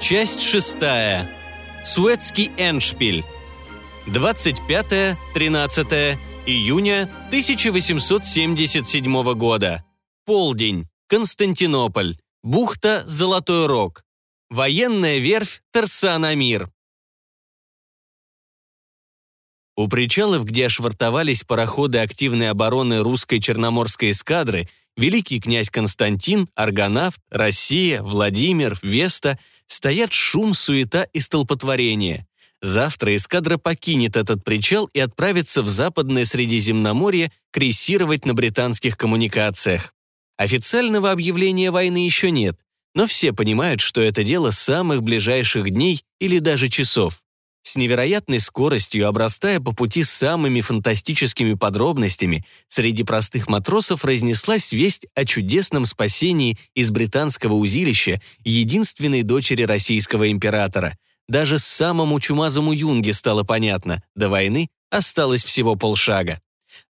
Часть шестая. Суэцкий Эншпиль. 25-13 июня 1877 года. Полдень. Константинополь. Бухта Золотой Рог. Военная верфь Тарсанамир. У причалов, где ошвартовались пароходы активной обороны русской черноморской эскадры, великий князь Константин, Аргонавт, Россия, Владимир, Веста, стоят шум, суета и столпотворение. Завтра эскадра покинет этот причал и отправится в западное Средиземноморье крейсировать на британских коммуникациях. Официального объявления войны еще нет, но все понимают, что это дело самых ближайших дней или даже часов. С невероятной скоростью, обрастая по пути самыми фантастическими подробностями, среди простых матросов разнеслась весть о чудесном спасении из британского узилища единственной дочери российского императора. Даже самому чумазому юнге стало понятно, до войны осталось всего полшага.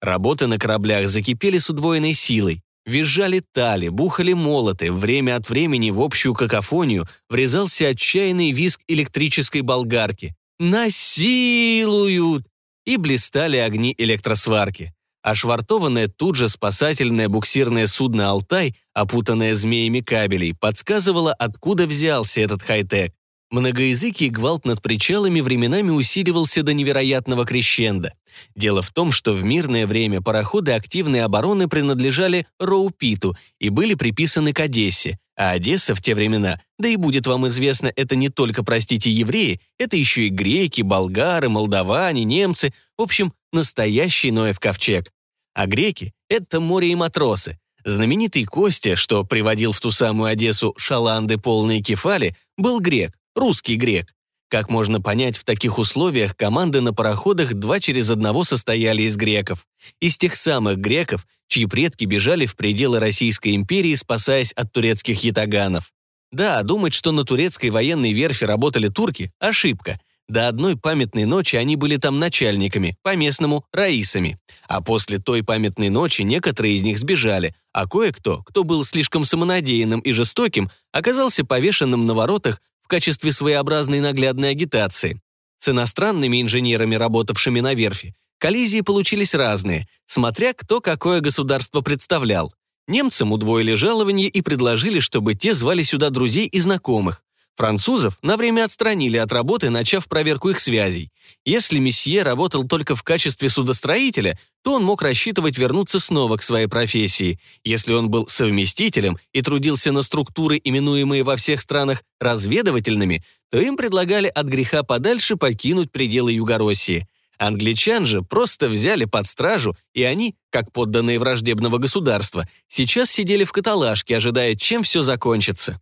Работы на кораблях закипели с удвоенной силой. Визжали тали, бухали молоты, время от времени в общую какофонию врезался отчаянный визг электрической болгарки. «Насилуют!» И блистали огни электросварки. Ошвартованное тут же спасательное буксирное судно «Алтай», опутанное змеями кабелей, подсказывало, откуда взялся этот хай-тек. Многоязыкий гвалт над причалами временами усиливался до невероятного крещенда. Дело в том, что в мирное время пароходы активной обороны принадлежали Роупиту и были приписаны к Одессе, а Одесса в те времена, да и будет вам известно, это не только, простите, евреи, это еще и греки, болгары, молдаване, немцы, в общем, настоящий Ноев ковчег. А греки — это море и матросы. Знаменитый Костя, что приводил в ту самую Одессу шаланды полные кефали, был грек, русский грек. Как можно понять, в таких условиях команды на пароходах два через одного состояли из греков. Из тех самых греков, чьи предки бежали в пределы Российской империи, спасаясь от турецких ятаганов. Да, думать, что на турецкой военной верфи работали турки – ошибка. До одной памятной ночи они были там начальниками, по-местному – раисами. А после той памятной ночи некоторые из них сбежали, а кое-кто, кто был слишком самонадеянным и жестоким, оказался повешенным на воротах в качестве своеобразной наглядной агитации. С иностранными инженерами, работавшими на верфи, коллизии получились разные, смотря кто какое государство представлял. Немцам удвоили жалование и предложили, чтобы те звали сюда друзей и знакомых. Французов на время отстранили от работы, начав проверку их связей. Если месье работал только в качестве судостроителя, то он мог рассчитывать вернуться снова к своей профессии. Если он был совместителем и трудился на структуры, именуемые во всех странах разведывательными, то им предлагали от греха подальше покинуть пределы Югороссии. Англичан же просто взяли под стражу, и они, как подданные враждебного государства, сейчас сидели в каталажке, ожидая, чем все закончится.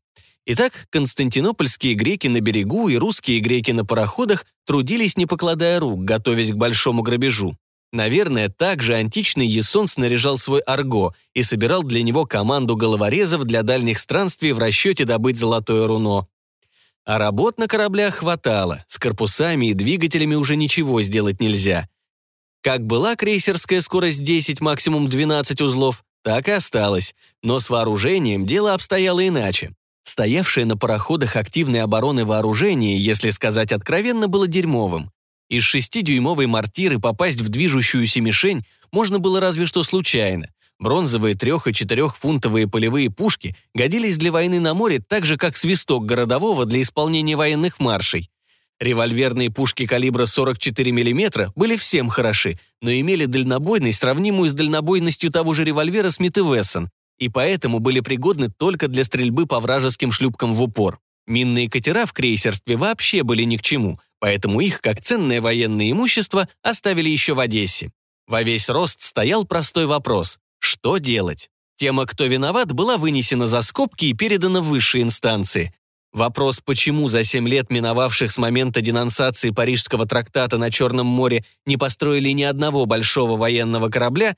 Итак, константинопольские греки на берегу и русские греки на пароходах трудились, не покладая рук, готовясь к большому грабежу. Наверное, также античный Ясон снаряжал свой арго и собирал для него команду головорезов для дальних странствий в расчете добыть золотое руно. А работ на кораблях хватало, с корпусами и двигателями уже ничего сделать нельзя. Как была крейсерская скорость 10, максимум 12 узлов, так и осталось, но с вооружением дело обстояло иначе. Стоявшее на пароходах активной обороны вооружение, если сказать откровенно, было дерьмовым. Из шестидюймовой мортиры попасть в движущуюся мишень можно было разве что случайно. Бронзовые трех- и четырехфунтовые полевые пушки годились для войны на море так же, как свисток городового для исполнения военных маршей. Револьверные пушки калибра 44 мм были всем хороши, но имели дальнобойность, сравнимую с дальнобойностью того же револьвера Смит и Вессон, и поэтому были пригодны только для стрельбы по вражеским шлюпкам в упор. Минные катера в крейсерстве вообще были ни к чему, поэтому их, как ценное военное имущество, оставили еще в Одессе. Во весь рост стоял простой вопрос – что делать? Тема «Кто виноват» была вынесена за скобки и передана в высшие инстанции. Вопрос, почему за семь лет, миновавших с момента денонсации Парижского трактата на Черном море, не построили ни одного большого военного корабля,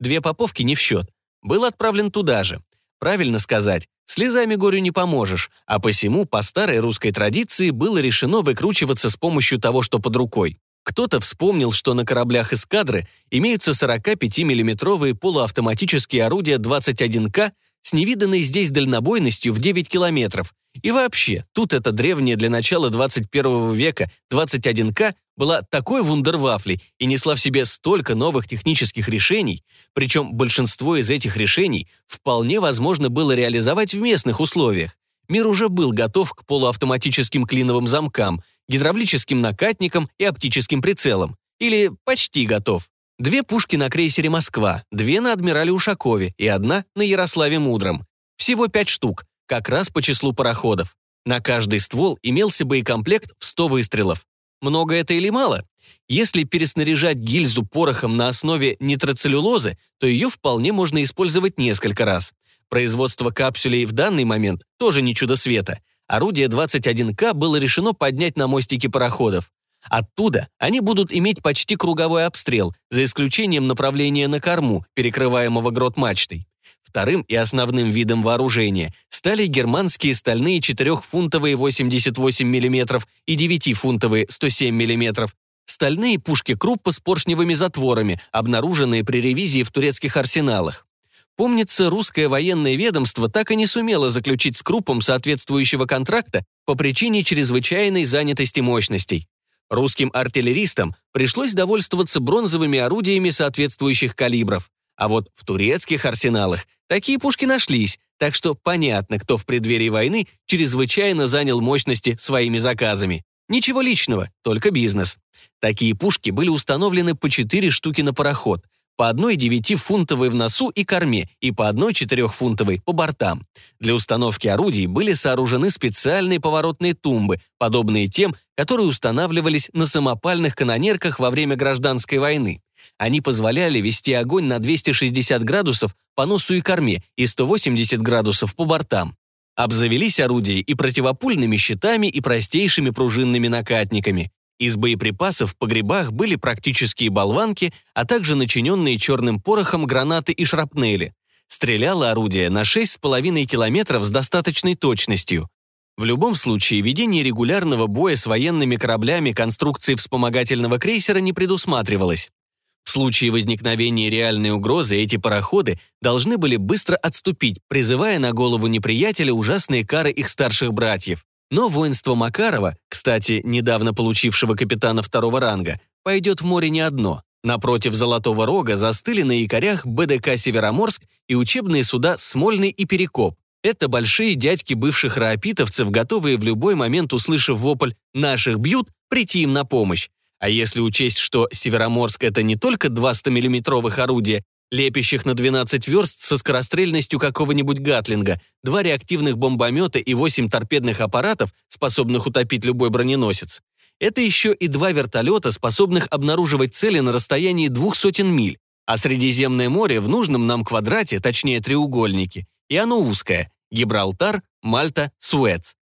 две поповки не в счет был отправлен туда же. Правильно сказать, слезами горю не поможешь, а посему, по старой русской традиции, было решено выкручиваться с помощью того, что под рукой. Кто-то вспомнил, что на кораблях эскадры имеются 45 миллиметровые полуавтоматические орудия 21К с невиданной здесь дальнобойностью в 9 километров. И вообще, тут эта древняя для начала 21 века 21К была такой вундервафлей и несла в себе столько новых технических решений, причем большинство из этих решений вполне возможно было реализовать в местных условиях. Мир уже был готов к полуавтоматическим клиновым замкам, гидравлическим накатникам и оптическим прицелам. Или почти готов. Две пушки на крейсере «Москва», две на адмирале Ушакове и одна на Ярославе Мудром. Всего пять штук, как раз по числу пароходов. На каждый ствол имелся боекомплект в 100 выстрелов. Много это или мало? Если переснаряжать гильзу порохом на основе нитроцеллюлозы, то ее вполне можно использовать несколько раз. Производство капсулей в данный момент тоже не чудо света. Орудие 21К было решено поднять на мостике пароходов. Оттуда они будут иметь почти круговой обстрел, за исключением направления на корму, перекрываемого грот-мачтой. Вторым и основным видом вооружения стали германские стальные 4-фунтовые 88 мм и 9-фунтовые 107 мм, стальные пушки Круппа с поршневыми затворами, обнаруженные при ревизии в турецких арсеналах. Помнится, русское военное ведомство так и не сумело заключить с Круппом соответствующего контракта по причине чрезвычайной занятости мощностей. Русским артиллеристам пришлось довольствоваться бронзовыми орудиями соответствующих калибров. А вот в турецких арсеналах такие пушки нашлись, так что понятно, кто в преддверии войны чрезвычайно занял мощности своими заказами. Ничего личного, только бизнес. Такие пушки были установлены по 4 штуки на пароход, по одной 9-фунтовой в носу и корме и по одной 4-фунтовой по бортам. Для установки орудий были сооружены специальные поворотные тумбы, подобные тем, которые устанавливались на самопальных канонерках во время гражданской войны. Они позволяли вести огонь на 260 градусов по носу и корме и 180 градусов по бортам. Обзавелись орудия и противопульными щитами, и простейшими пружинными накатниками. Из боеприпасов в погребах были практические болванки, а также начиненные черным порохом гранаты и шрапнели. Стреляло орудие на 6,5 километров с достаточной точностью. В любом случае, ведение регулярного боя с военными кораблями конструкции вспомогательного крейсера не предусматривалось. В случае возникновения реальной угрозы эти пароходы должны были быстро отступить, призывая на голову неприятеля ужасные кары их старших братьев. Но воинство Макарова, кстати, недавно получившего капитана второго ранга, пойдет в море не одно. Напротив Золотого Рога застыли на якорях БДК «Североморск» и учебные суда «Смольный» и «Перекоп». Это большие дядьки бывших раопитовцев, готовые в любой момент, услышав вопль «наших бьют», прийти им на помощь. А если учесть, что Североморск — это не только два 100-миллиметровых орудия, лепящих на 12 верст со скорострельностью какого-нибудь Гатлинга, два реактивных бомбомета и восемь торпедных аппаратов, способных утопить любой броненосец. Это еще и два вертолета, способных обнаруживать цели на расстоянии двух сотен миль. А Средиземное море в нужном нам квадрате, точнее треугольнике, и оно узкое – Гибралтар, Мальта, Суэц.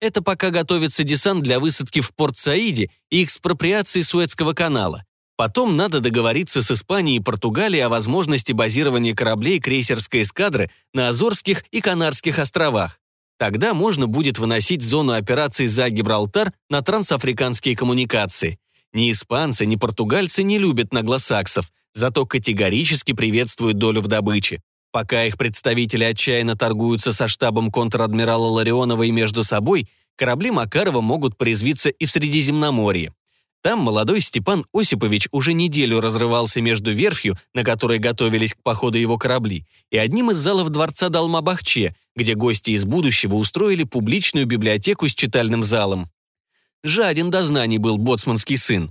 Это пока готовится десант для высадки в Порт-Саиде и экспроприации Суэцкого канала. Потом надо договориться с Испанией и Португалией о возможности базирования кораблей крейсерской эскадры на Азорских и Канарских островах. Тогда можно будет выносить зону операций за Гибралтар на трансафриканские коммуникации. Ни испанцы, ни португальцы не любят наглосаксов, зато категорически приветствуют долю в добыче. Пока их представители отчаянно торгуются со штабом контр-адмирала Ларионова и между собой, корабли Макарова могут порезвиться и в Средиземноморье. Там молодой Степан Осипович уже неделю разрывался между верфью, на которой готовились к походу его корабли, и одним из залов дворца Далмабахче, где гости из будущего устроили публичную библиотеку с читальным залом. Жаден до знаний был боцманский сын.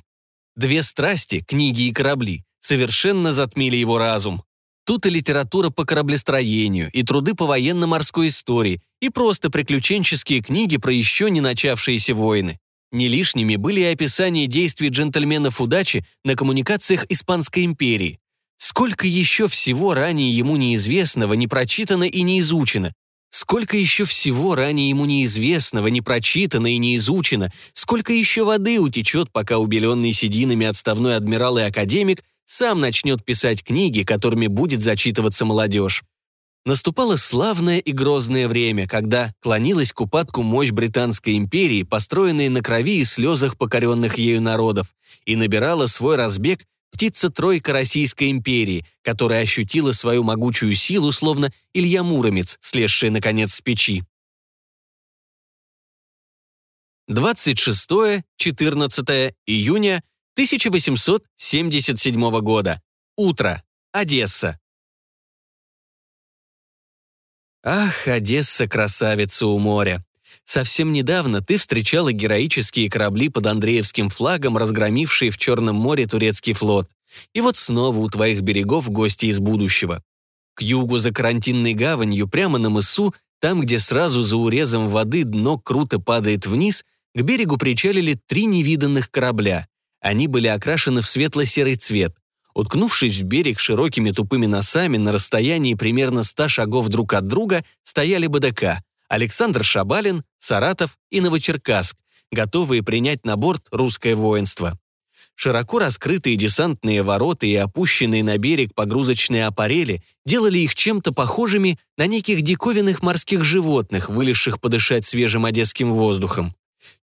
Две страсти, книги и корабли, совершенно затмили его разум. Тут и литература по кораблестроению, и труды по военно-морской истории, и просто приключенческие книги про еще не начавшиеся войны. Не лишними были и описания действий джентльменов удачи на коммуникациях Испанской империи. Сколько еще всего ранее ему неизвестного, не прочитано и не изучено. Сколько еще всего ранее ему неизвестного, не прочитано и не изучено. Сколько еще воды утечет, пока убеленный сединами отставной адмирал и академик сам начнет писать книги, которыми будет зачитываться молодежь. Наступало славное и грозное время, когда клонилась к упадку мощь Британской империи, построенной на крови и слезах покоренных ею народов, и набирала свой разбег птица-тройка Российской империи, которая ощутила свою могучую силу, словно Илья Муромец, слезший, наконец, с печи. 26-14 июня 1877 года. Утро. Одесса. Ах, Одесса, красавица у моря. Совсем недавно ты встречала героические корабли под Андреевским флагом, разгромившие в Черном море турецкий флот. И вот снова у твоих берегов гости из будущего. К югу за карантинной гаванью, прямо на мысу, там, где сразу за урезом воды дно круто падает вниз, к берегу причалили три невиданных корабля. Они были окрашены в светло-серый цвет. Уткнувшись в берег широкими тупыми носами на расстоянии примерно ста шагов друг от друга, стояли БДК Александр Шабалин, Саратов и Новочеркасск, готовые принять на борт русское воинство. Широко раскрытые десантные ворота и опущенные на берег погрузочные аппарели делали их чем-то похожими на неких диковинных морских животных, вылезших подышать свежим одесским воздухом.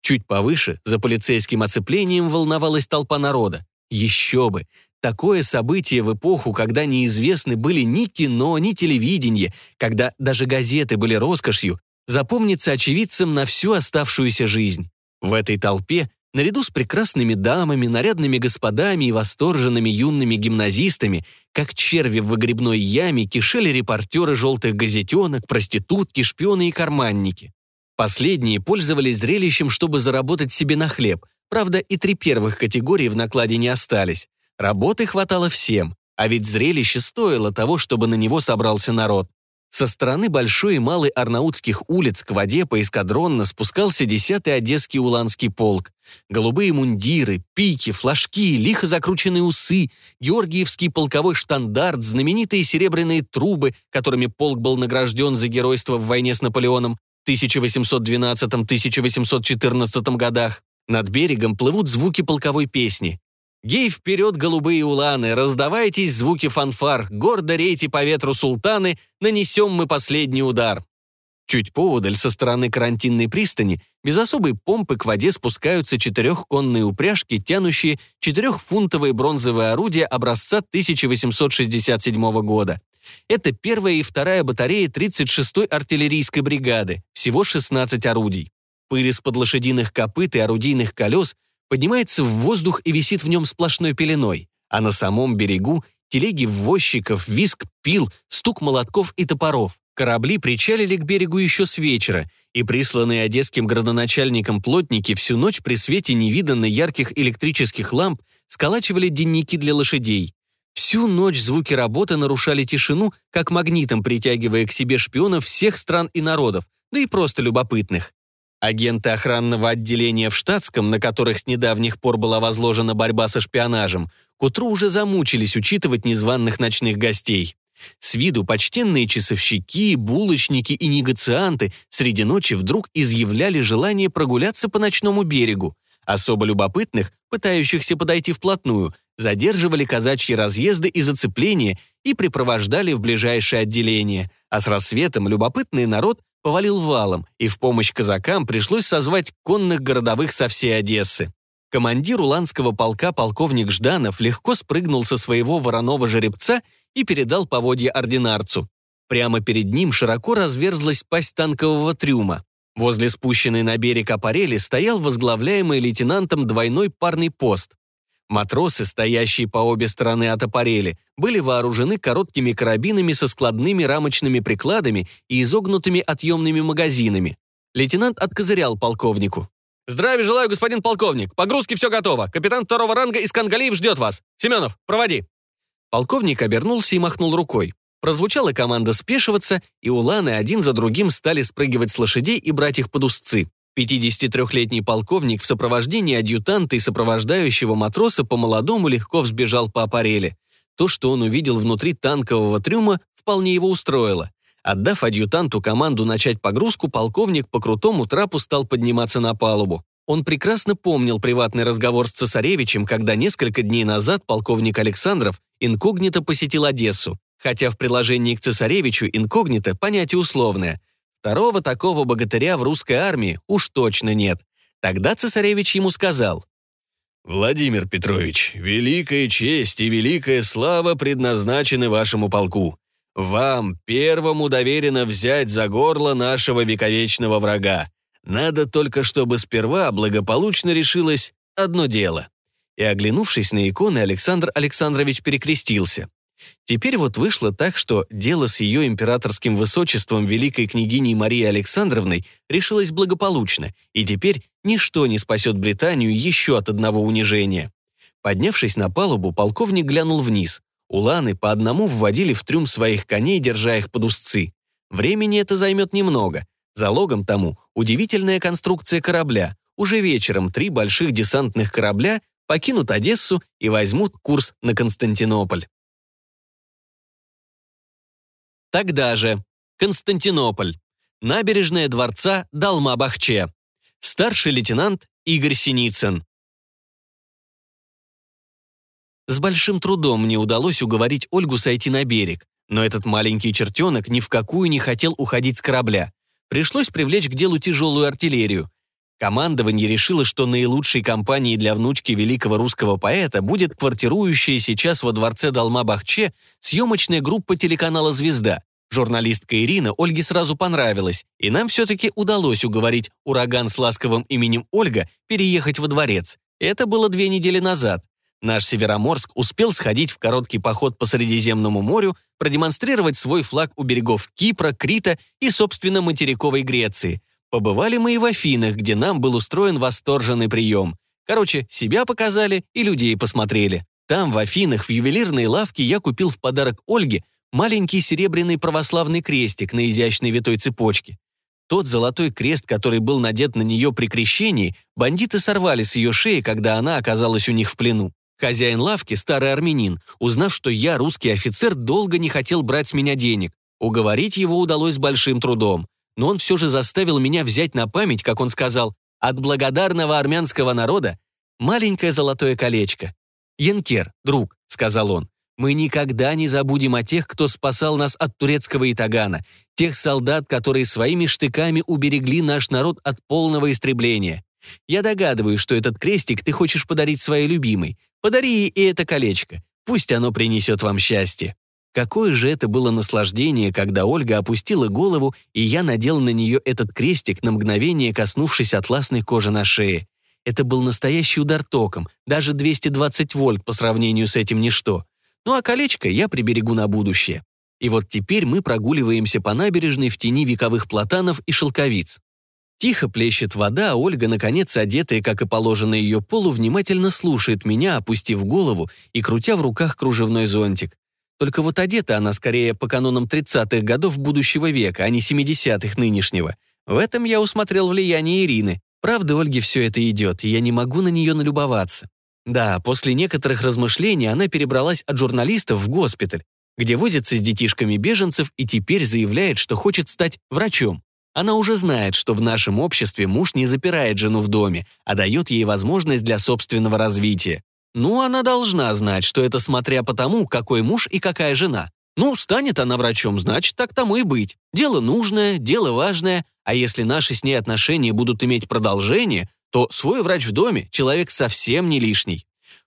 Чуть повыше, за полицейским оцеплением, волновалась толпа народа. Еще бы! Такое событие в эпоху, когда неизвестны были ни кино, ни телевидение, когда даже газеты были роскошью, запомнится очевидцам на всю оставшуюся жизнь. В этой толпе, наряду с прекрасными дамами, нарядными господами и восторженными юными гимназистами, как черви в выгребной яме, кишели репортеры желтых газетенок, проститутки, шпионы и карманники. Последние пользовались зрелищем, чтобы заработать себе на хлеб. Правда, и три первых категории в накладе не остались. Работы хватало всем, а ведь зрелище стоило того, чтобы на него собрался народ. Со стороны Большой и Малой Арнаутских улиц к воде поэскадронно спускался 10-й Одесский Уланский полк. Голубые мундиры, пики, флажки, лихо закрученные усы, Георгиевский полковой штандарт, знаменитые серебряные трубы, которыми полк был награжден за геройство в войне с Наполеоном, 1812-1814 годах. Над берегом плывут звуки полковой песни. Гей вперед, голубые уланы, раздавайтесь звуки фанфар, гордо рейте по ветру султаны, нанесем мы последний удар. Чуть поодаль со стороны карантинной пристани без особой помпы к воде спускаются четырехконные упряжки, тянущие четырехфунтовые бронзовые орудия образца 1867 года. Это первая и вторая батареи 36-й артиллерийской бригады, всего 16 орудий. Пыль из-под лошадиных копыт и орудийных колес поднимается в воздух и висит в нем сплошной пеленой, а на самом берегу телеги ввозчиков, виск пил, стук молотков и топоров. Корабли причалили к берегу еще с вечера, и присланные одесским градоначальником плотники всю ночь при свете невиданно ярких электрических ламп сколачивали денники для лошадей. Всю ночь звуки работы нарушали тишину, как магнитом притягивая к себе шпионов всех стран и народов, да и просто любопытных. Агенты охранного отделения в штатском, на которых с недавних пор была возложена борьба со шпионажем, к утру уже замучились учитывать незваных ночных гостей. С виду почтенные часовщики, булочники и негацианты среди ночи вдруг изъявляли желание прогуляться по ночному берегу. Особо любопытных, пытающихся подойти вплотную, задерживали казачьи разъезды и зацепления и припровождали в ближайшее отделение, а с рассветом любопытный народ повалил валом, и в помощь казакам пришлось созвать конных городовых со всей Одессы. Командир уланского полка полковник Жданов легко спрыгнул со своего вороного жеребца и передал поводья ординарцу. Прямо перед ним широко разверзлась пасть танкового трюма. Возле спущенной на берег аппарели стоял возглавляемый лейтенантом двойной парный пост. Матросы, стоящие по обе стороны от аппарели, были вооружены короткими карабинами со складными рамочными прикладами и изогнутыми отъемными магазинами. Лейтенант откозырял полковнику. «Здравия желаю, господин полковник. Погрузки все готово. Капитан второго ранга из Кангалиев ждет вас. Семенов, проводи». Полковник обернулся и махнул рукой. Прозвучала команда спешиваться, и уланы один за другим стали спрыгивать с лошадей и брать их под узцы. 53-летний полковник в сопровождении адъютанта и сопровождающего матроса по-молодому легко взбежал по аппарели. То, что он увидел внутри танкового трюма, вполне его устроило. Отдав адъютанту команду начать погрузку, полковник по крутому трапу стал подниматься на палубу. Он прекрасно помнил приватный разговор с цесаревичем, когда несколько дней назад полковник Александров инкогнито посетил Одессу. Хотя в приложении к цесаревичу инкогнито понятие условное – Второго такого богатыря в русской армии уж точно нет. Тогда цесаревич ему сказал, «Владимир Петрович, великая честь и великая слава предназначены вашему полку. Вам первому доверено взять за горло нашего вековечного врага. Надо только, чтобы сперва благополучно решилось одно дело». И, оглянувшись на иконы, Александр Александрович перекрестился. Теперь вот вышло так, что дело с ее императорским высочеством великой княгиней Марией Александровной решилось благополучно, и теперь ничто не спасет Британию еще от одного унижения. Поднявшись на палубу, полковник глянул вниз. Уланы по одному вводили в трюм своих коней, держа их под узцы. Времени это займет немного. Залогом тому удивительная конструкция корабля. Уже вечером три больших десантных корабля покинут Одессу и возьмут курс на Константинополь. Тогда же. Константинополь. Набережная дворца Далма-Бахче. Старший лейтенант Игорь Синицын. С большим трудом мне удалось уговорить Ольгу сойти на берег, но этот маленький чертенок ни в какую не хотел уходить с корабля. Пришлось привлечь к делу тяжелую артиллерию. Командование решило, что наилучшей компанией для внучки великого русского поэта будет квартирующая сейчас во дворце Далма-Бахче съемочная группа телеканала «Звезда». Журналистка Ирина Ольге сразу понравилась, и нам все-таки удалось уговорить ураган с ласковым именем Ольга переехать во дворец. Это было две недели назад. Наш Североморск успел сходить в короткий поход по Средиземному морю, продемонстрировать свой флаг у берегов Кипра, Крита и, собственно, материковой Греции – Побывали мы и в Афинах, где нам был устроен восторженный прием. Короче, себя показали и людей посмотрели. Там, в Афинах, в ювелирной лавке я купил в подарок Ольге маленький серебряный православный крестик на изящной витой цепочке. Тот золотой крест, который был надет на нее при крещении, бандиты сорвали с ее шеи, когда она оказалась у них в плену. Хозяин лавки, старый армянин, узнав, что я русский офицер, долго не хотел брать с меня денег. Уговорить его удалось большим трудом но он все же заставил меня взять на память, как он сказал, от благодарного армянского народа маленькое золотое колечко. «Янкер, друг», — сказал он, — «мы никогда не забудем о тех, кто спасал нас от турецкого Итагана, тех солдат, которые своими штыками уберегли наш народ от полного истребления. Я догадываюсь, что этот крестик ты хочешь подарить своей любимой. Подари ей и это колечко. Пусть оно принесет вам счастье». Какое же это было наслаждение, когда Ольга опустила голову, и я надел на нее этот крестик, на мгновение коснувшись атласной кожи на шее. Это был настоящий удар током, даже 220 вольт по сравнению с этим ничто. Ну а колечко я приберегу на будущее. И вот теперь мы прогуливаемся по набережной в тени вековых платанов и шелковиц. Тихо плещет вода, а Ольга, наконец, одетая, как и положено ее полу, внимательно слушает меня, опустив голову и крутя в руках кружевной зонтик. Только вот одета она скорее по канонам 30-х годов будущего века, а не 70-х нынешнего. В этом я усмотрел влияние Ирины. Правда, Ольге все это идет, и я не могу на нее налюбоваться. Да, после некоторых размышлений она перебралась от журналистов в госпиталь, где возится с детишками беженцев и теперь заявляет, что хочет стать врачом. Она уже знает, что в нашем обществе муж не запирает жену в доме, а дает ей возможность для собственного развития. Ну, она должна знать, что это смотря по тому, какой муж и какая жена. Ну, станет она врачом, значит, так тому и быть. Дело нужное, дело важное, а если наши с ней отношения будут иметь продолжение, то свой врач в доме – человек совсем не лишний.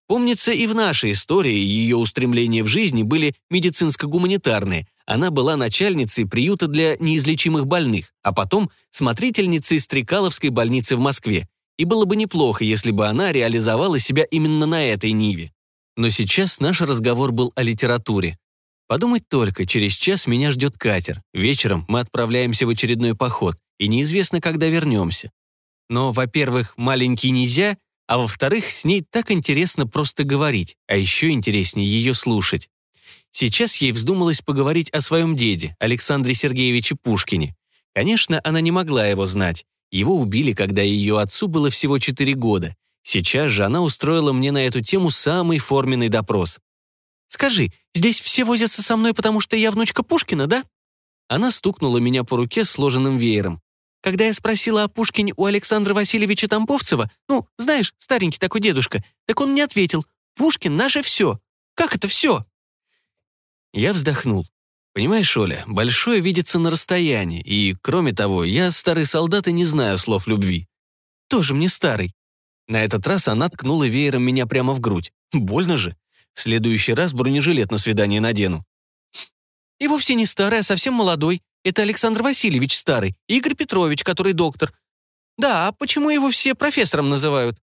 Помнится, и в нашей истории ее устремления в жизни были медицинско-гуманитарные. Она была начальницей приюта для неизлечимых больных, а потом смотрительницей Стрекаловской больницы в Москве и было бы неплохо, если бы она реализовала себя именно на этой ниве. Но сейчас наш разговор был о литературе. Подумать только, через час меня ждет катер. Вечером мы отправляемся в очередной поход, и неизвестно, когда вернемся. Но, во-первых, маленький нельзя, а во-вторых, с ней так интересно просто говорить, а еще интереснее ее слушать. Сейчас ей вздумалось поговорить о своем деде, Александре Сергеевиче Пушкине. Конечно, она не могла его знать, его убили, когда ее отцу было всего 4 года. Сейчас же она устроила мне на эту тему самый форменный допрос. «Скажи, здесь все возятся со мной, потому что я внучка Пушкина, да?» Она стукнула меня по руке сложенным веером. Когда я спросила о Пушкине у Александра Васильевича Тамповцева, ну, знаешь, старенький такой дедушка, так он мне ответил, «Пушкин — наше все». Как это все? Я вздохнул. Понимаешь, Оля, большое видится на расстоянии, и, кроме того, я старый солдат и не знаю слов любви. Тоже мне старый. На этот раз она ткнула веером меня прямо в грудь. Больно же. В следующий раз бронежилет на свидание надену. И вовсе не старый, а совсем молодой. Это Александр Васильевич старый, Игорь Петрович, который доктор. Да, а почему его все профессором называют?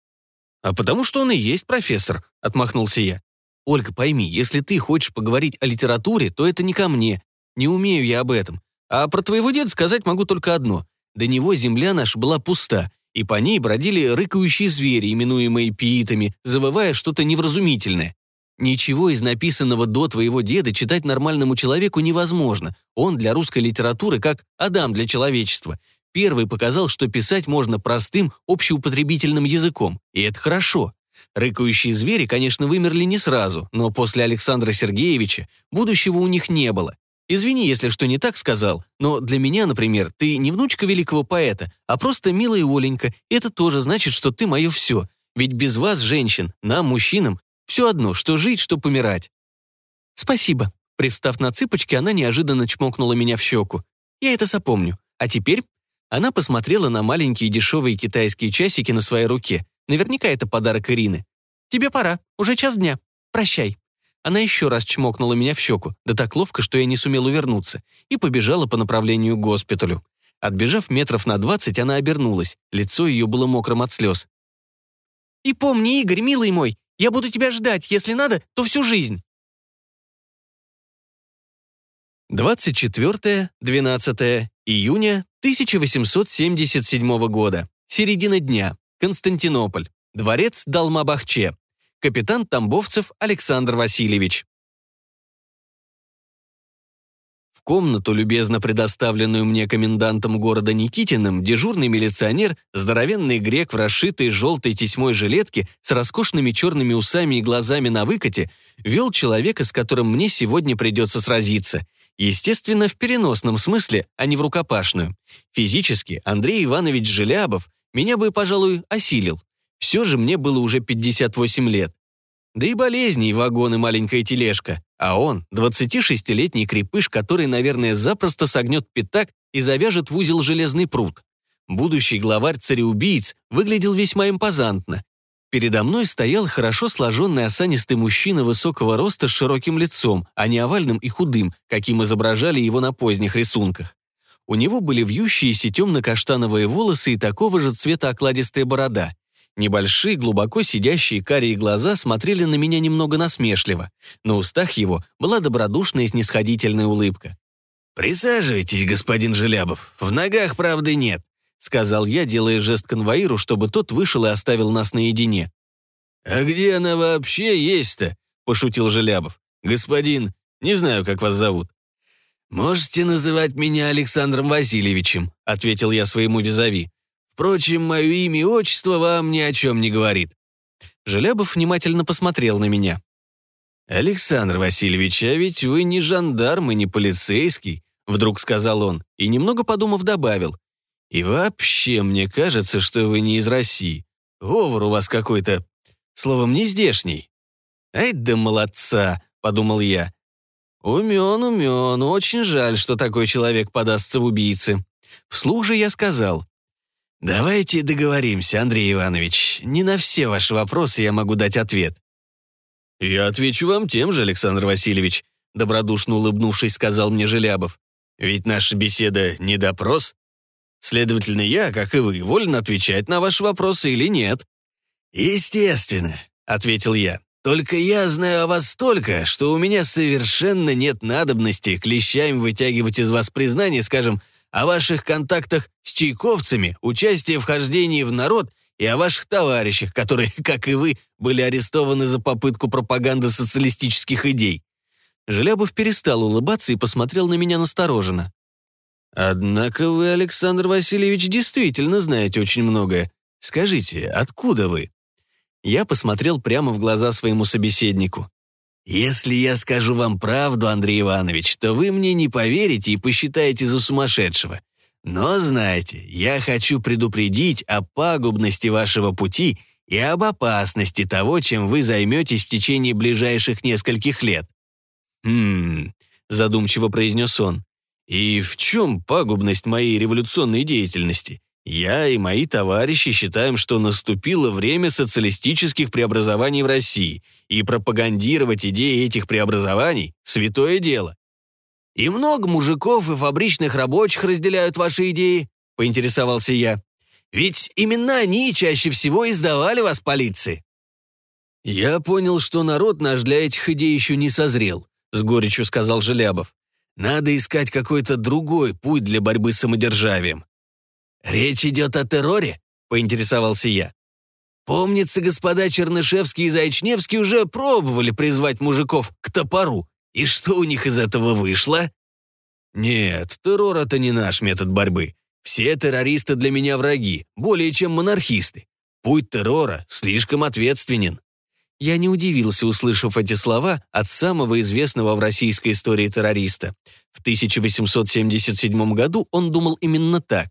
А потому что он и есть профессор, отмахнулся я. Ольга, пойми, если ты хочешь поговорить о литературе, то это не ко мне. Не умею я об этом. А про твоего деда сказать могу только одно. До него земля наша была пуста, и по ней бродили рыкающие звери, именуемые пиитами, завывая что-то невразумительное. Ничего из написанного до твоего деда читать нормальному человеку невозможно. Он для русской литературы как Адам для человечества. Первый показал, что писать можно простым, общеупотребительным языком. И это хорошо. Рыкающие звери, конечно, вымерли не сразу, но после Александра Сергеевича будущего у них не было. Извини, если что не так сказал, но для меня, например, ты не внучка великого поэта, а просто милая Оленька. Это тоже значит, что ты мое все. Ведь без вас, женщин, нам, мужчинам, все одно, что жить, что помирать. Спасибо. Привстав на цыпочки, она неожиданно чмокнула меня в щеку. Я это запомню. А теперь... Она посмотрела на маленькие дешевые китайские часики на своей руке. Наверняка это подарок Ирины. «Тебе пора. Уже час дня. Прощай». Она еще раз чмокнула меня в щеку, да так ловко, что я не сумел увернуться, и побежала по направлению к госпиталю. Отбежав метров на двадцать, она обернулась. Лицо ее было мокрым от слез. «И помни, Игорь, милый мой, я буду тебя ждать, если надо, то всю жизнь». 24-12 июня 1877 года. Середина дня. Константинополь. Дворец Далмабахче. Капитан Тамбовцев Александр Васильевич. комнату, любезно предоставленную мне комендантом города Никитиным, дежурный милиционер, здоровенный грек в расшитой желтой тесьмой жилетке с роскошными черными усами и глазами на выкате, вел человека, с которым мне сегодня придется сразиться. Естественно, в переносном смысле, а не в рукопашную. Физически Андрей Иванович Желябов меня бы, пожалуй, осилил. Все же мне было уже 58 лет. Да и болезни, и вагон, и маленькая тележка. А он — 26-летний крепыш, который, наверное, запросто согнет пятак и завяжет в узел железный пруд. Будущий главарь цареубийц выглядел весьма импозантно. Передо мной стоял хорошо сложенный осанистый мужчина высокого роста с широким лицом, а не овальным и худым, каким изображали его на поздних рисунках. У него были вьющиеся темно-каштановые волосы и такого же цвета окладистая борода. Небольшие, глубоко сидящие карие глаза смотрели на меня немного насмешливо. На устах его была добродушная и снисходительная улыбка. «Присаживайтесь, господин Желябов. В ногах правды нет», — сказал я, делая жест конвоиру, чтобы тот вышел и оставил нас наедине. «А где она вообще есть-то?» — пошутил Желябов. «Господин, не знаю, как вас зовут». «Можете называть меня Александром Васильевичем», — ответил я своему визави. Впрочем, мое имя и отчество вам ни о чем не говорит». Желябов внимательно посмотрел на меня. «Александр Васильевич, а ведь вы не жандарм и не полицейский», вдруг сказал он, и, немного подумав, добавил. «И вообще, мне кажется, что вы не из России. Говор у вас какой-то, словом, не здешний». «Ай да молодца», — подумал я. «Умен, умен, очень жаль, что такой человек подастся в убийцы». Вслух же я сказал. «Давайте договоримся, Андрей Иванович. Не на все ваши вопросы я могу дать ответ». «Я отвечу вам тем же, Александр Васильевич», добродушно улыбнувшись, сказал мне Желябов. «Ведь наша беседа не допрос. Следовательно, я, как и вы, волен отвечать на ваши вопросы или нет». «Естественно», — ответил я. «Только я знаю о вас столько, что у меня совершенно нет надобности клещами вытягивать из вас признание, скажем, о ваших контактах с чайковцами, участии в хождении в народ и о ваших товарищах, которые, как и вы, были арестованы за попытку пропаганды социалистических идей». Желябов перестал улыбаться и посмотрел на меня настороженно. «Однако вы, Александр Васильевич, действительно знаете очень многое. Скажите, откуда вы?» Я посмотрел прямо в глаза своему собеседнику. «Если я скажу вам правду, Андрей Иванович, то вы мне не поверите и посчитаете за сумасшедшего. Но знайте, я хочу предупредить о пагубности вашего пути и об опасности того, чем вы займетесь в течение ближайших нескольких лет». «Хм...» — задумчиво произнес он. «И в чем пагубность моей революционной деятельности? Я и мои товарищи считаем, что наступило время социалистических преобразований в России, и пропагандировать идеи этих преобразований – святое дело. «И много мужиков и фабричных рабочих разделяют ваши идеи?» – поинтересовался я. «Ведь именно они чаще всего издавали вас полиции». «Я понял, что народ наш для этих идей еще не созрел», — с горечью сказал Желябов. «Надо искать какой-то другой путь для борьбы с самодержавием». «Речь идет о терроре?» — поинтересовался я. «Помнится, господа Чернышевский и Зайчневский уже пробовали призвать мужиков к топору. И что у них из этого вышло?» «Нет, террор — это не наш метод борьбы. Все террористы для меня враги, более чем монархисты. Путь террора слишком ответственен». Я не удивился, услышав эти слова от самого известного в российской истории террориста. В 1877 году он думал именно так.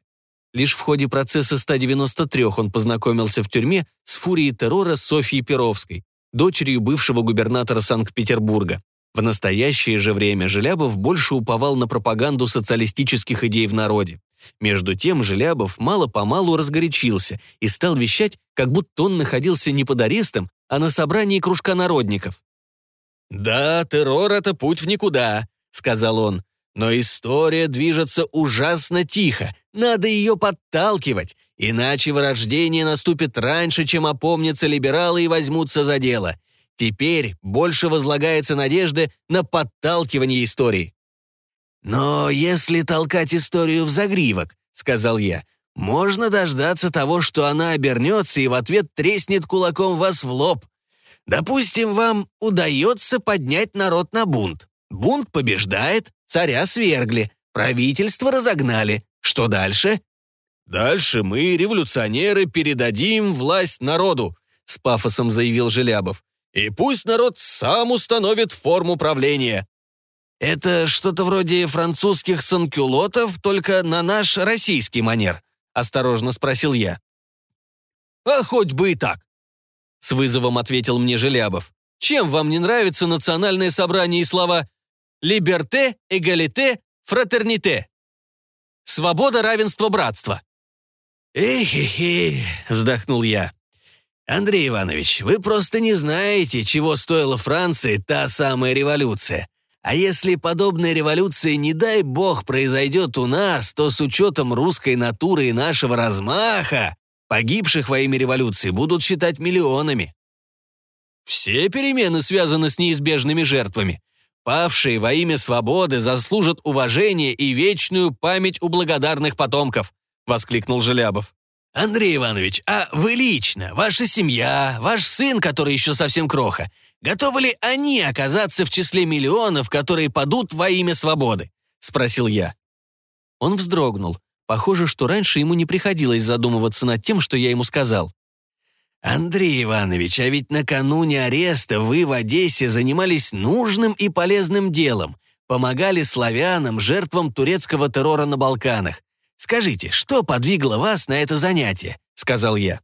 Лишь в ходе процесса 193 он познакомился в тюрьме с фурией террора Софьей Перовской, дочерью бывшего губернатора Санкт-Петербурга. В настоящее же время Желябов больше уповал на пропаганду социалистических идей в народе. Между тем Желябов мало-помалу разгорячился и стал вещать, как будто он находился не под арестом, а на собрании кружка народников. «Да, террор — это путь в никуда», — сказал он. «Но история движется ужасно тихо, надо ее подталкивать, иначе вырождение наступит раньше, чем опомнятся либералы и возьмутся за дело. Теперь больше возлагается надежды на подталкивание истории». «Но если толкать историю в загривок», — сказал я, можно дождаться того, что она обернется и в ответ треснет кулаком вас в лоб. Допустим, вам удается поднять народ на бунт. Бунт побеждает, царя свергли, правительство разогнали. Что дальше? Дальше мы, революционеры, передадим власть народу, с пафосом заявил Желябов. И пусть народ сам установит форму правления. Это что-то вроде французских санкюлотов, только на наш российский манер, осторожно спросил я. А хоть бы и так. С вызовом ответил мне Желябов. Чем вам не нравится национальное собрание и слова «либерте», «эгалите», «фратерните»? Свобода, равенство, братство. «Эх-хе-хе», — вздохнул я. «Андрей Иванович, вы просто не знаете, чего стоила Франции та самая революция. А если подобная революция, не дай бог, произойдет у нас, то с учетом русской натуры и нашего размаха, погибших во имя революции будут считать миллионами. Все перемены связаны с неизбежными жертвами. Павшие во имя свободы заслужат уважение и вечную память у благодарных потомков», — воскликнул Желябов. «Андрей Иванович, а вы лично, ваша семья, ваш сын, который еще совсем кроха, готовы ли они оказаться в числе миллионов, которые падут во имя свободы?» — спросил я. Он вздрогнул. Похоже, что раньше ему не приходилось задумываться над тем, что я ему сказал. «Андрей Иванович, а ведь накануне ареста вы в Одессе занимались нужным и полезным делом, помогали славянам, жертвам турецкого террора на Балканах. Скажите, что подвигло вас на это занятие?» — сказал я.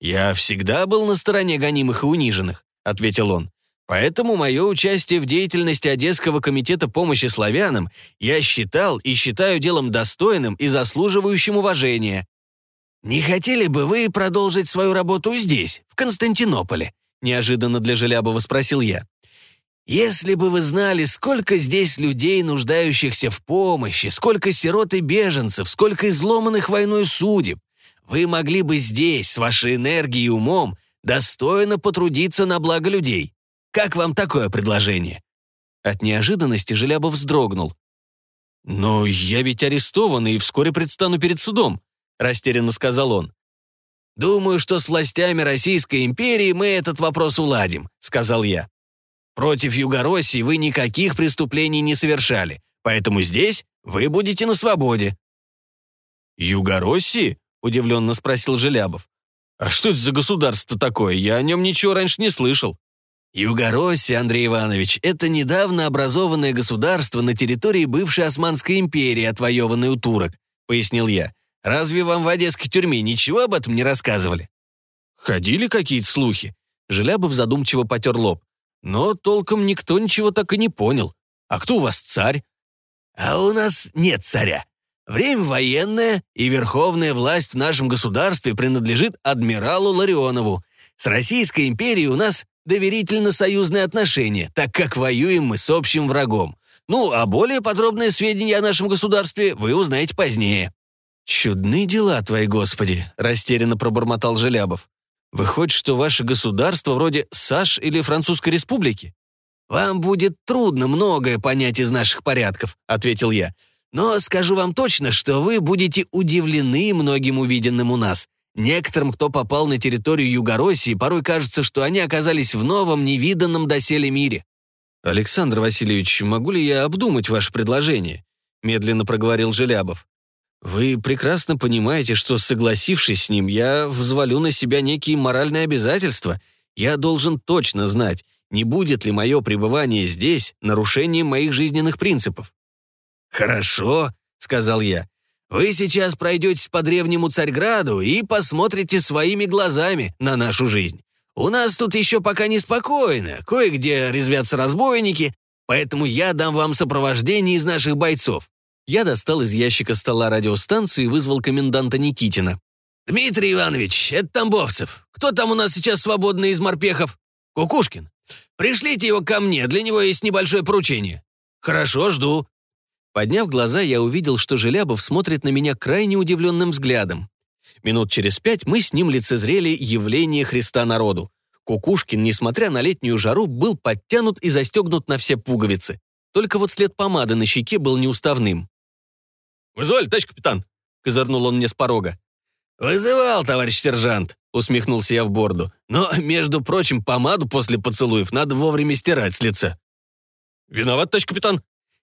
«Я всегда был на стороне гонимых и униженных», — ответил он. «Поэтому мое участие в деятельности Одесского комитета помощи славянам я считал и считаю делом достойным и заслуживающим уважения. «Не хотели бы вы продолжить свою работу здесь, в Константинополе?» неожиданно для Желябова спросил я. «Если бы вы знали, сколько здесь людей, нуждающихся в помощи, сколько сирот и беженцев, сколько изломанных войной судеб, вы могли бы здесь, с вашей энергией и умом, достойно потрудиться на благо людей. Как вам такое предложение?» От неожиданности Желябов вздрогнул. «Но я ведь арестован и вскоре предстану перед судом растерянно сказал он. «Думаю, что с властями Российской империи мы этот вопрос уладим», сказал я. «Против Югороссии вы никаких преступлений не совершали, поэтому здесь вы будете на свободе». «Югороссии?» — удивленно спросил Желябов. «А что это за государство такое? Я о нем ничего раньше не слышал». Югороссия, Андрей Иванович, это недавно образованное государство на территории бывшей Османской империи, отвоеванной у турок, пояснил я. Разве вам в одесской тюрьме ничего об этом не рассказывали?» «Ходили какие-то слухи?» Желябов задумчиво потер лоб. «Но толком никто ничего так и не понял. А кто у вас царь?» «А у нас нет царя. Время военное, и верховная власть в нашем государстве принадлежит адмиралу Ларионову. С Российской империей у нас доверительно-союзные отношения, так как воюем мы с общим врагом. Ну, а более подробные сведения о нашем государстве вы узнаете позднее». «Чудны дела твои, Господи!» – растерянно пробормотал Желябов. «Выходит, что ваше государство вроде САШ или Французской Республики?» «Вам будет трудно многое понять из наших порядков», — ответил я. «Но скажу вам точно, что вы будете удивлены многим увиденным у нас. Некоторым, кто попал на территорию Югороссии, порой кажется, что они оказались в новом, невиданном доселе мире. «Александр Васильевич, могу ли я обдумать ваше предложение?» медленно проговорил Желябов. «Вы прекрасно понимаете, что, согласившись с ним, я взвалю на себя некие моральные обязательства. Я должен точно знать, не будет ли мое пребывание здесь нарушением моих жизненных принципов». «Хорошо», — сказал я. «Вы сейчас пройдетесь по древнему Царьграду и посмотрите своими глазами на нашу жизнь. У нас тут еще пока неспокойно, кое-где резвятся разбойники, поэтому я дам вам сопровождение из наших бойцов». Я достал из ящика стола радиостанцию и вызвал коменданта Никитина. «Дмитрий Иванович, это Тамбовцев. Кто там у нас сейчас свободный из морпехов?» «Кукушкин. Пришлите его ко мне, для него есть небольшое поручение». «Хорошо, жду». Подняв глаза, я увидел, что Желябов смотрит на меня крайне удивленным взглядом. Минут через пять мы с ним лицезрели явление Христа народу. Кукушкин, несмотря на летнюю жару, был подтянут и застегнут на все пуговицы. Только вот след помады на щеке был неуставным. «Вызывали, товарищ капитан?» — козырнул он мне с порога. «Вызывал, товарищ сержант», — усмехнулся я в борду. «Но, между прочим, помаду после поцелуев надо вовремя стирать с лица». «Виноват, товарищ капитан».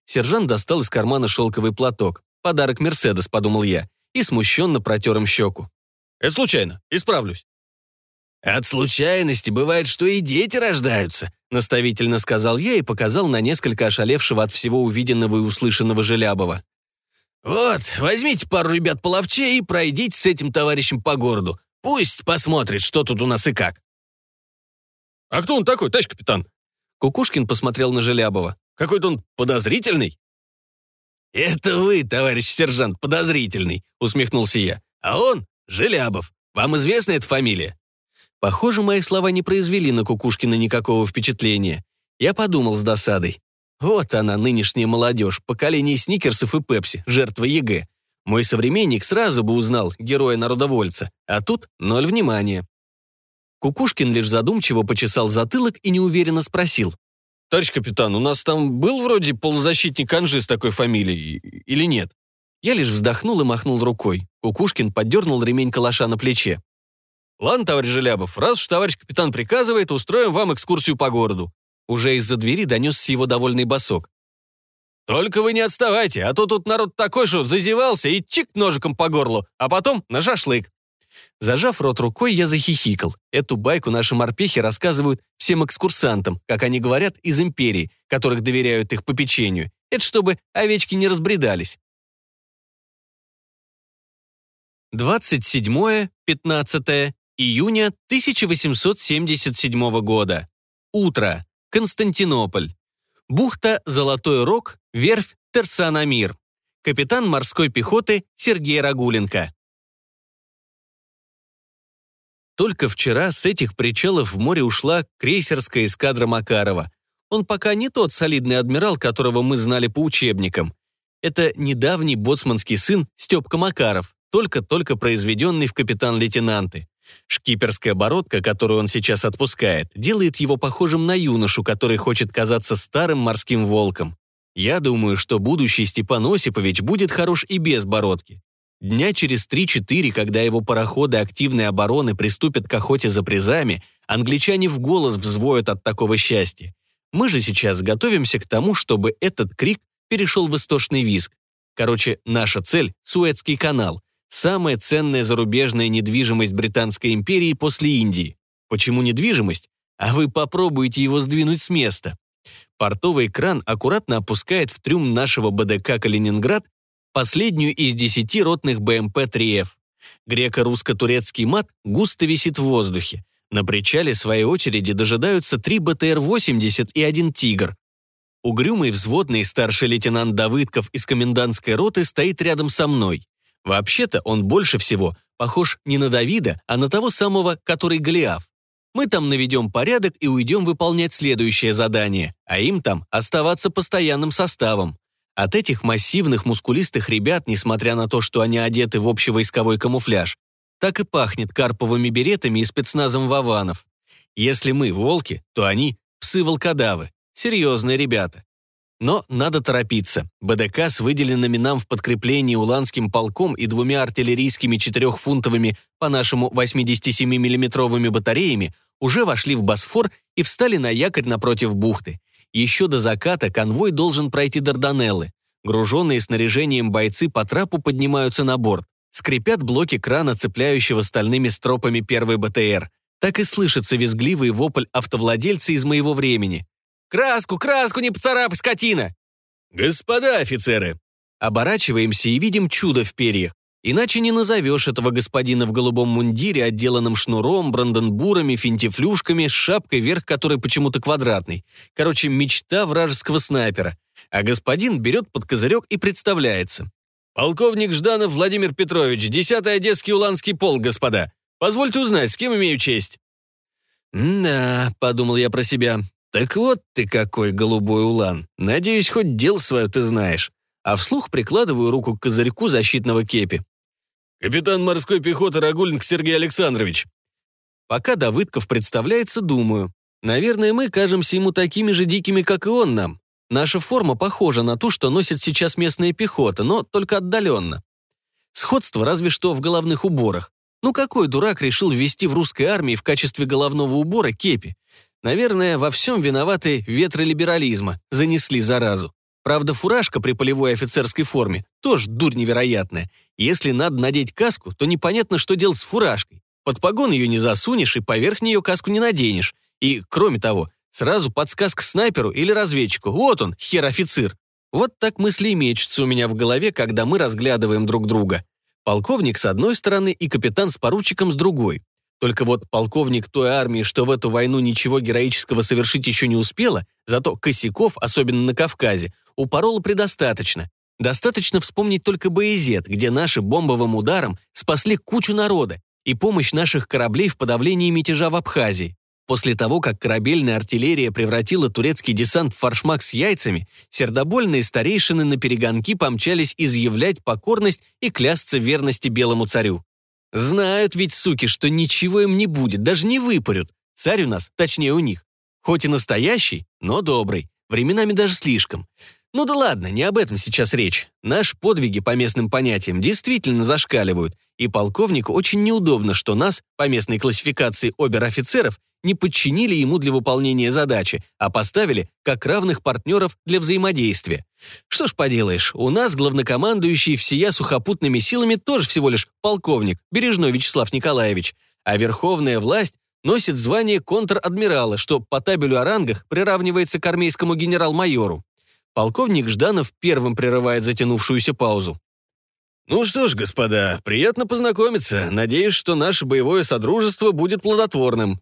Сержант достал из кармана шелковый платок. «Подарок Мерседес», — подумал я и смущенно протер им щеку. «Это случайно, исправлюсь». «От случайности бывает, что и дети рождаются», наставительно сказал я и показал на несколько ошалевшего от всего увиденного и услышанного Желябова. «Вот, возьмите пару ребят половчей и пройдите с этим товарищем по городу. Пусть посмотрит, что тут у нас и как». «А кто он такой, товарищ капитан?» Кукушкин посмотрел на Желябова. «Какой-то он подозрительный». «Это вы, товарищ сержант, подозрительный», — усмехнулся я. «А он — Желябов. Вам известна эта фамилия?» Похоже, мои слова не произвели на Кукушкина никакого впечатления. Я подумал с досадой. Вот она, нынешняя молодежь, поколение сникерсов и пепси, жертва ЕГЭ. Мой современник сразу бы узнал героя-народовольца, а тут ноль внимания. Кукушкин лишь задумчиво почесал затылок и неуверенно спросил. «Товарищ капитан, у нас там был вроде полузащитник Анжи с такой фамилией, или нет?» Я лишь вздохнул и махнул рукой. Кукушкин поддернул ремень калаша на плече. «Ладно, товарищ Желябов, раз уж товарищ капитан приказывает, устроим вам экскурсию по городу». Уже из-за двери донесся его довольный босок. «Только вы не отставайте, а то тут народ такой, что зазевался и чик ножиком по горлу, а потом на шашлык». Зажав рот рукой, я захихикал. Эту байку наши морпехи рассказывают всем экскурсантам, как они говорят, из империи, которых доверяют их попечению. Это чтобы овечки не разбредались. 27-15 июня 1877 года. Утро. Константинополь. Бухта Золотой Рог, верфь Терсанамир. Капитан морской пехоты Сергей Рагуленко. Только вчера с этих причалов в море ушла крейсерская эскадра Макарова. Он пока не тот солидный адмирал, которого мы знали по учебникам. Это недавний боцманский сын Степка Макаров, только-только произведенный в капитан-лейтенанты. Шкиперская бородка, которую он сейчас отпускает, делает его похожим на юношу, который хочет казаться старым морским волком. Я думаю, что будущий Степан Осипович будет хорош и без бородки. Дня через 3-4, когда его пароходы активной обороны приступят к охоте за призами, англичане в голос взвоют от такого счастья. Мы же сейчас готовимся к тому, чтобы этот крик перешел в истошный визг. Короче, наша цель – Суэцкий канал. Самая ценная зарубежная недвижимость Британской империи после Индии. Почему недвижимость? А вы попробуйте его сдвинуть с места. Портовый кран аккуратно опускает в трюм нашего БДК «Калининград» последнюю из десяти ротных БМП-3Ф. Греко-русско-турецкий мат густо висит в воздухе. На причале своей очереди дожидаются три БТР-80 и один «Тигр». Угрюмый взводный старший лейтенант Давыдков из комендантской роты стоит рядом со мной. Вообще-то он больше всего похож не на Давида, а на того самого, который Голиаф. Мы там наведем порядок и уйдем выполнять следующее задание, а им там оставаться постоянным составом. От этих массивных мускулистых ребят, несмотря на то, что они одеты в общевойсковой камуфляж, так и пахнет карповыми беретами и спецназом Вованов. Если мы волки, то они псы-волкодавы. Серьезные ребята. Но надо торопиться. БДК с выделенными нам в подкреплении Уланским полком и двумя артиллерийскими четырехфунтовыми по нашему 87 миллиметровыми батареями уже вошли в Босфор и встали на якорь напротив бухты. Еще до заката конвой должен пройти Дарданеллы. Груженные снаряжением бойцы по трапу поднимаются на борт. Скрипят блоки крана, цепляющего стальными стропами первый БТР. Так и слышится визгливый вопль автовладельца из моего времени. «Краску, краску, не поцарапай, скотина!» «Господа офицеры!» Оборачиваемся и видим чудо в перьях. Иначе не назовешь этого господина в голубом мундире, отделанном шнуром, бранденбурами, финтифлюшками, с шапкой, верх которой почему-то квадратный. Короче, мечта вражеского снайпера. А господин берет под козырек и представляется. «Полковник Жданов Владимир Петрович, 10-й Одесский Уланский полк, господа. Позвольте узнать, с кем имею честь?» «Да», — подумал я про себя, «Так вот ты какой, голубой улан. Надеюсь, хоть дел свое ты знаешь». А вслух прикладываю руку к козырьку защитного кепи. «Капитан морской пехоты Рагульник Сергей Александрович». Пока Давыдков представляется, думаю. Наверное, мы кажемся ему такими же дикими, как и он нам. Наша форма похожа на ту, что носит сейчас местная пехота, но только отдаленно. Сходство разве что в головных уборах. Ну какой дурак решил ввести в русской армии в качестве головного убора кепи? Наверное, во всем виноваты ветры либерализма, занесли заразу. Правда, фуражка при полевой офицерской форме тоже дурь невероятная. Если надо надеть каску, то непонятно, что делать с фуражкой. Под погон ее не засунешь и поверх нее каску не наденешь. И, кроме того, сразу подсказка снайперу или разведчику. Вот он, хер-офицер. Вот так мысли мечутся у меня в голове, когда мы разглядываем друг друга. Полковник с одной стороны и капитан с поручиком с другой. Только вот полковник той армии, что в эту войну ничего героического совершить еще не успела, зато косяков, особенно на Кавказе, упорола предостаточно. Достаточно вспомнить только Боязет, где наши бомбовым ударом спасли кучу народа и помощь наших кораблей в подавлении мятежа в Абхазии. После того, как корабельная артиллерия превратила турецкий десант в форшмак с яйцами, сердобольные старейшины на перегонки помчались изъявлять покорность и клясться верности белому царю. Знают ведь, суки, что ничего им не будет, даже не выпарют. Царь у нас, точнее у них. Хоть и настоящий, но добрый. Временами даже слишком. Ну да ладно, не об этом сейчас речь. Наши подвиги по местным понятиям действительно зашкаливают, и полковнику очень неудобно, что нас, по местной классификации обер-офицеров, не подчинили ему для выполнения задачи, а поставили как равных партнеров для взаимодействия. Что ж поделаешь, у нас главнокомандующий всея сухопутными силами тоже всего лишь полковник, Бережной Вячеслав Николаевич, а верховная власть носит звание контр-адмирала, что по табелю о рангах приравнивается к армейскому генерал-майору. Полковник Жданов первым прерывает затянувшуюся паузу. «Ну что ж, господа, приятно познакомиться. Надеюсь, что наше боевое содружество будет плодотворным.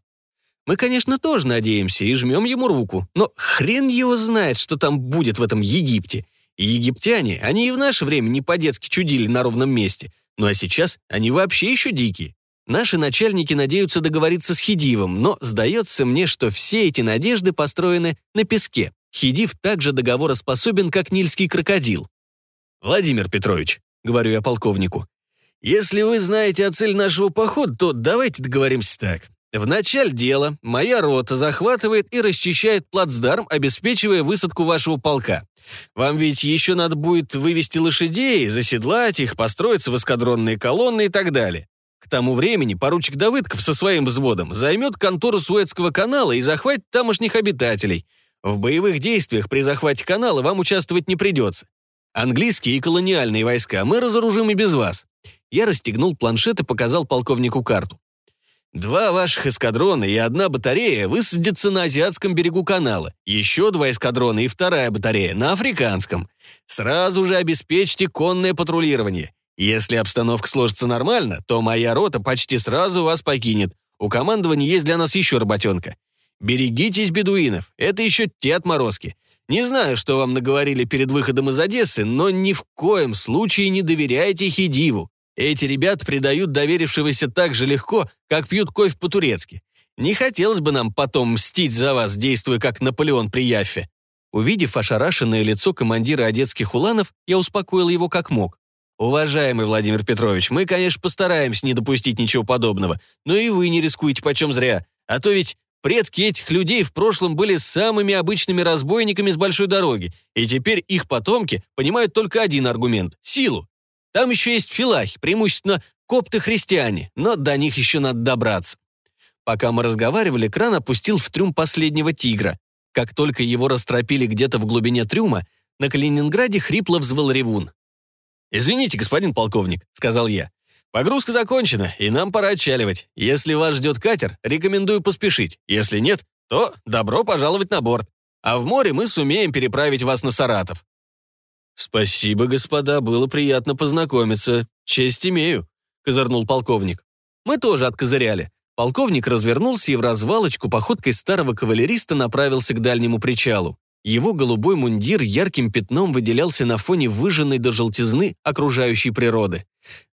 Мы, конечно, тоже надеемся и жмем ему руку, но хрен его знает, что там будет в этом Египте. И египтяне, они и в наше время не по-детски чудили на ровном месте. Ну а сейчас они вообще еще дикие. Наши начальники надеются договориться с Хидивом, но сдается мне, что все эти надежды построены на песке. Хидив также договороспособен, как нильский крокодил. «Владимир Петрович», — говорю я полковнику, «если вы знаете о цели нашего похода, то давайте договоримся так. В начале дела моя рота захватывает и расчищает плацдарм, обеспечивая высадку вашего полка. Вам ведь еще надо будет вывести лошадей, заседлать их, построиться в эскадронные колонны и так далее. К тому времени поручик Давыдков со своим взводом займет контору Суэцкого канала и захватит тамошних обитателей. В боевых действиях при захвате канала вам участвовать не придется. Английские и колониальные войска мы разоружим и без вас. Я расстегнул планшет и показал полковнику карту. Два ваших эскадрона и одна батарея высадятся на азиатском берегу канала, еще два эскадрона и вторая батарея на африканском. Сразу же обеспечьте конное патрулирование. Если обстановка сложится нормально, то моя рота почти сразу вас покинет. У командования есть для нас еще работенка. Берегитесь бедуинов, это еще те отморозки. Не знаю, что вам наговорили перед выходом из Одессы, но ни в коем случае не доверяйте Хидиву. Эти ребята предают доверившегося так же легко, как пьют кофе по-турецки. Не хотелось бы нам потом мстить за вас, действуя как Наполеон при Яффе». Увидев ошарашенное лицо командира одесских уланов, я успокоил его как мог. «Уважаемый Владимир Петрович, мы, конечно, постараемся не допустить ничего подобного, но и вы не рискуете почем зря. А то ведь предки этих людей в прошлом были самыми обычными разбойниками с большой дороги, и теперь их потомки понимают только один аргумент — силу. Там еще есть филахи, преимущественно копты-христиане, но до них еще надо добраться». Пока мы разговаривали, кран опустил в трюм последнего тигра. Как только его растропили где-то в глубине трюма, на Калининграде хрипло взвыл ревун. «Извините, господин полковник», — сказал я. «Погрузка закончена, и нам пора отчаливать. Если вас ждет катер, рекомендую поспешить. Если нет, то добро пожаловать на борт. А в море мы сумеем переправить вас на Саратов». «Спасибо, господа, было приятно познакомиться. Честь имею», — козырнул полковник. Мы тоже откозыряли. Полковник развернулся и в развалочку походкой старого кавалериста направился к дальнему причалу. Его голубой мундир ярким пятном выделялся на фоне выжженной до желтизны окружающей природы.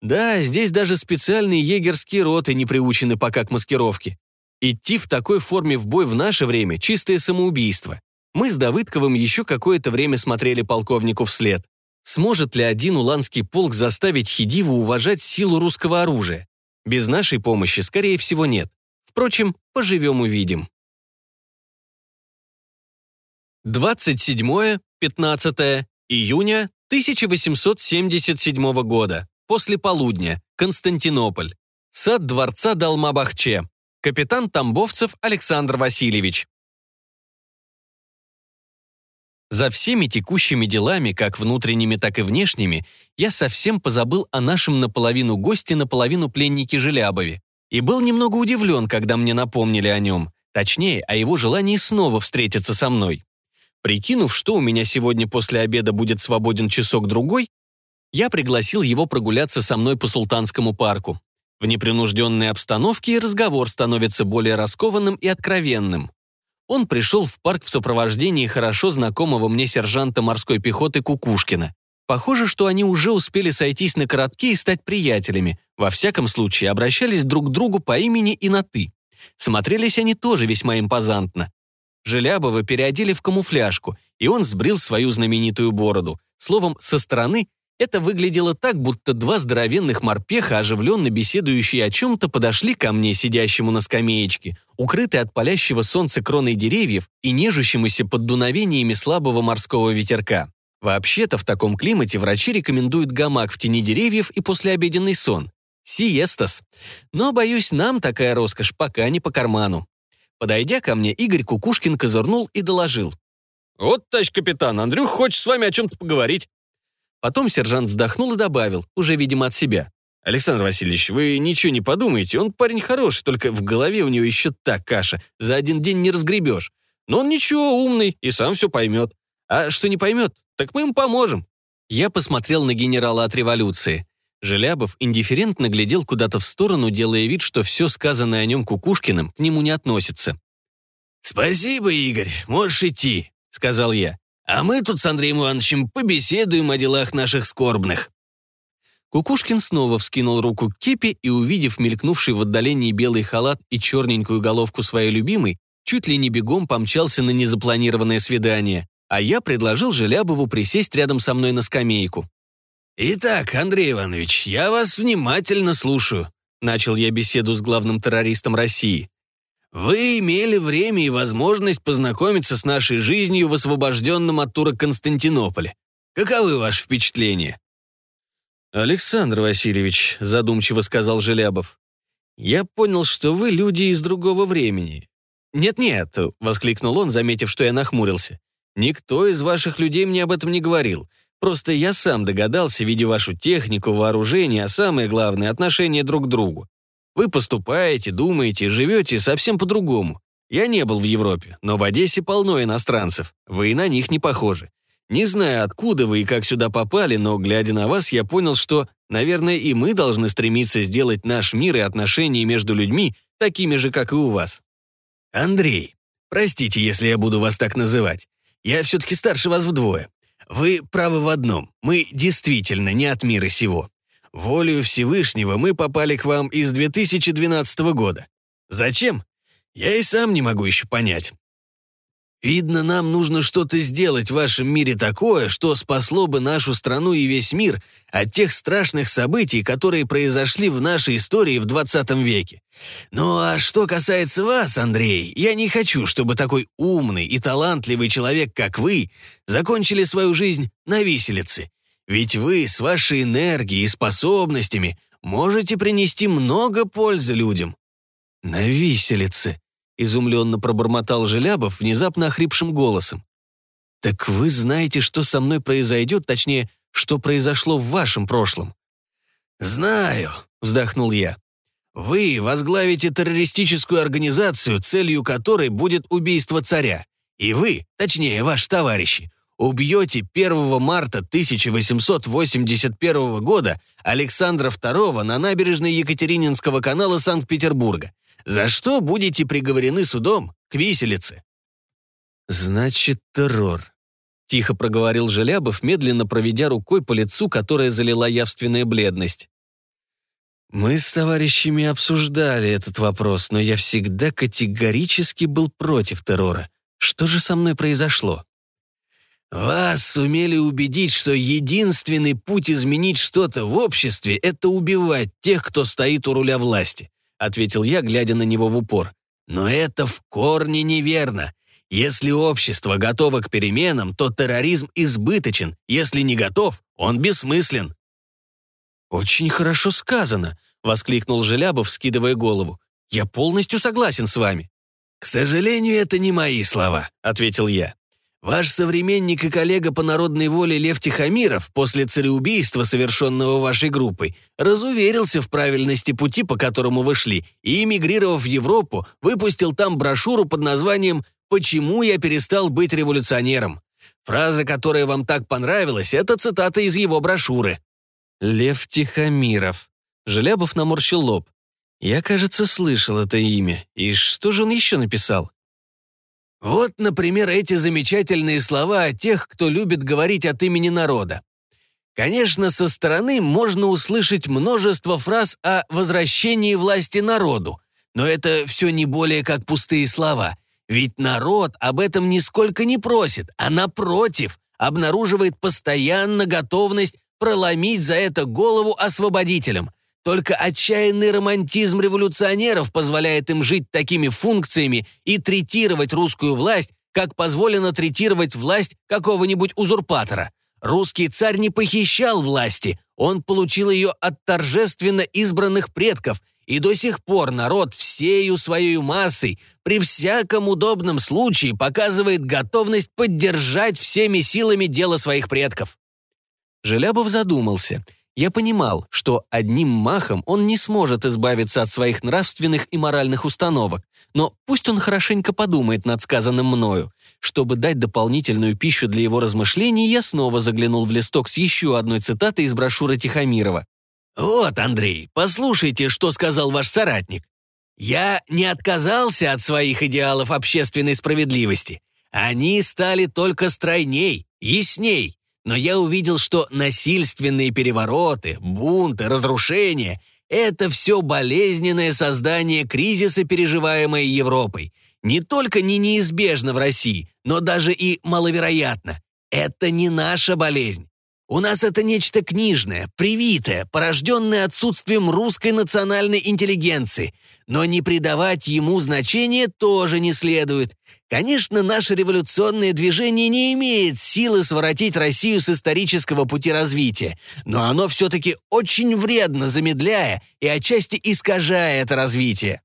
Да, здесь даже специальные егерские роты не приучены пока к маскировке. Идти в такой форме в бой в наше время – чистое самоубийство. Мы с Давыдковым еще какое-то время смотрели полковнику вслед. Сможет ли один уланский полк заставить Хидиву уважать силу русского оружия? Без нашей помощи, скорее всего, нет. Впрочем, поживем-увидим. 27-15 июня 1877 года. После полудня. Константинополь. Сад дворца Далмабахче. Капитан Тамбовцев Александр Васильевич. За всеми текущими делами, как внутренними, так и внешними, я совсем позабыл о нашем наполовину госте, наполовину пленнике Желябове. И был немного удивлен, когда мне напомнили о нем. Точнее, о его желании снова встретиться со мной. Прикинув, что у меня сегодня после обеда будет свободен часок-другой, я пригласил его прогуляться со мной по Султанскому парку. В непринужденной обстановке разговор становится более раскованным и откровенным. Он пришел в парк в сопровождении хорошо знакомого мне сержанта морской пехоты Кукушкина. Похоже, что они уже успели сойтись на коротке и стать приятелями. Во всяком случае, обращались друг к другу по имени и на «ты». Смотрелись они тоже весьма импозантно. Желябова переодели в камуфляжку, и он сбрил свою знаменитую бороду. Словом, со стороны это выглядело так, будто два здоровенных морпеха, оживленно беседующие о чем-то, подошли ко мне, сидящему на скамеечке, укрытой от палящего солнца кроной деревьев и нежущемуся под дуновениями слабого морского ветерка. Вообще-то в таком климате врачи рекомендуют гамак в тени деревьев и послеобеденный сон. Сиестас. Но, боюсь, нам такая роскошь пока не по карману. Подойдя ко мне, Игорь Кукушкин козырнул и доложил. «Вот, товарищ капитан, Андрюх хочет с вами о чем-то поговорить». Потом сержант вздохнул и добавил, уже, видимо, от себя. «Александр Васильевич, вы ничего не подумайте, он парень хороший, только в голове у него еще так каша, за один день не разгребешь. Но он ничего, умный и сам все поймет. А что не поймет, так мы ему поможем». Я посмотрел на генерала от революции. Желябов индифферентно глядел куда-то в сторону, делая вид, что все сказанное о нем Кукушкиным к нему не относится. «Спасибо, Игорь, можешь идти», — сказал я. А мы тут с Андреем Ивановичем побеседуем о делах наших скорбных». Кукушкин снова вскинул руку к кепи и, увидев мелькнувший в отдалении белый халат и черненькую головку своей любимой, чуть ли не бегом помчался на незапланированное свидание, а я предложил Желябову присесть рядом со мной на скамейку. «Итак, Андрей Иванович, я вас внимательно слушаю», начал я беседу с главным террористом России. Вы имели время и возможность познакомиться с нашей жизнью в освобожденном от турок Константинополе. Каковы ваши впечатления?» «Александр Васильевич», — задумчиво сказал Желябов, «я понял, что вы люди из другого времени». «Нет-нет», — воскликнул он, заметив, что я нахмурился. «Никто из ваших людей мне об этом не говорил. Просто я сам догадался, видя вашу технику, вооружение, а самое главное — отношение друг к другу. Вы поступаете, думаете, живете совсем по-другому. Я не был в Европе, но в Одессе полно иностранцев. Вы и на них не похожи. Не знаю, откуда вы и как сюда попали, но, глядя на вас, я понял, что, наверное, и мы должны стремиться сделать наш мир и отношения между людьми такими же, как и у вас. Андрей, простите, если я буду вас так называть. я все-таки старше вас вдвое. Вы правы в одном. Мы действительно не от мира сего. Волею Всевышнего мы попали к вам из 2012 года. Зачем? Я и сам не могу еще понять. Видно, нам нужно что-то сделать в вашем мире такое, что спасло бы нашу страну и весь мир от тех страшных событий, которые произошли в нашей истории в 20 веке. Ну а что касается вас, Андрей, я не хочу, чтобы такой умный и талантливый человек, как вы, закончили свою жизнь на виселице. Ведь вы с вашей энергией и способностями можете принести много пользы людям. На виселице, — изумленно пробормотал Желябов внезапно охрипшим голосом. «Так вы знаете, что со мной произойдет, точнее, что произошло в вашем прошлом?» «Знаю», — вздохнул я. «Вы возглавите террористическую организацию, целью которой будет убийство царя. И вы, точнее, ваши товарищи, убьете 1 марта 1881 года Александра II на набережной Екатерининского канала Санкт-Петербурга за что будете приговорены судом к виселице». «Значит, террор», — тихо проговорил Желябов, медленно проведя рукой по лицу, которое залила явственная бледность. «Мы с товарищами обсуждали этот вопрос, но я всегда категорически был против террора. Что же со мной произошло?» «Вас сумели убедить, что единственный путь изменить что-то в обществе — это убивать тех, кто стоит у руля власти. — ответил я, глядя на него в упор. «Но это в корне неверно. Если общество готово к переменам, то терроризм избыточен. Если не готов, он бессмыслен». «Очень хорошо сказано», — воскликнул Желябов, скидывая голову. «Я полностью согласен с вами». «К сожалению, это не мои слова», — ответил я. Ваш современник и коллега по народной воле Лев Тихомиров после цареубийства, совершенного вашей группой, разуверился в правильности пути, по которому вы шли, и, эмигрировав в Европу, выпустил там брошюру под названием «Почему я перестал быть революционером?». Фраза, которая вам так понравилась, это цитата из его брошюры. «Лев Тихомиров». Желябов наморщил лоб. «Я, кажется, слышал это имя. И что же он еще написал?» Вот, например, эти замечательные слова о тех, кто любит говорить от имени народа. Конечно, со стороны можно услышать множество фраз о возвращении власти народу, но это все не более как пустые слова. Ведь народ об этом нисколько не просит, а напротив, обнаруживает постоянно готовность проломить за это голову освободителям. Только отчаянный романтизм революционеров позволяет им жить такими функциями и третировать русскую власть, как позволено третировать власть какого-нибудь узурпатора. Русский царь не похищал власти, он получил ее от торжественно избранных предков, и до сих пор народ всею своей массой при всяком удобном случае показывает готовность поддержать всеми силами дело своих предков. Желябов задумался – я понимал, что одним махом он не сможет избавиться от своих нравственных и моральных установок, но пусть он хорошенько подумает над сказанным мною. Чтобы дать дополнительную пищу для его размышлений, я снова заглянул в листок с еще одной цитатой из брошюры Тихомирова. «Вот, Андрей, послушайте, что сказал ваш соратник. Я не отказался от своих идеалов общественной справедливости. Они стали только стройней, ясней, но я увидел, что насильственные перевороты, бунты, разрушения — это все болезненное создание кризиса, переживаемое Европой. Не только не неизбежно в России, но даже и маловероятно. Это не наша болезнь. У нас это нечто книжное, привитое, порожденное отсутствием русской национальной интеллигенции. Но не придавать ему значения тоже не следует. Конечно, наше революционное движение не имеет силы своротить Россию с исторического пути развития, но оно все-таки очень вредно, замедляя и отчасти искажая это развитие.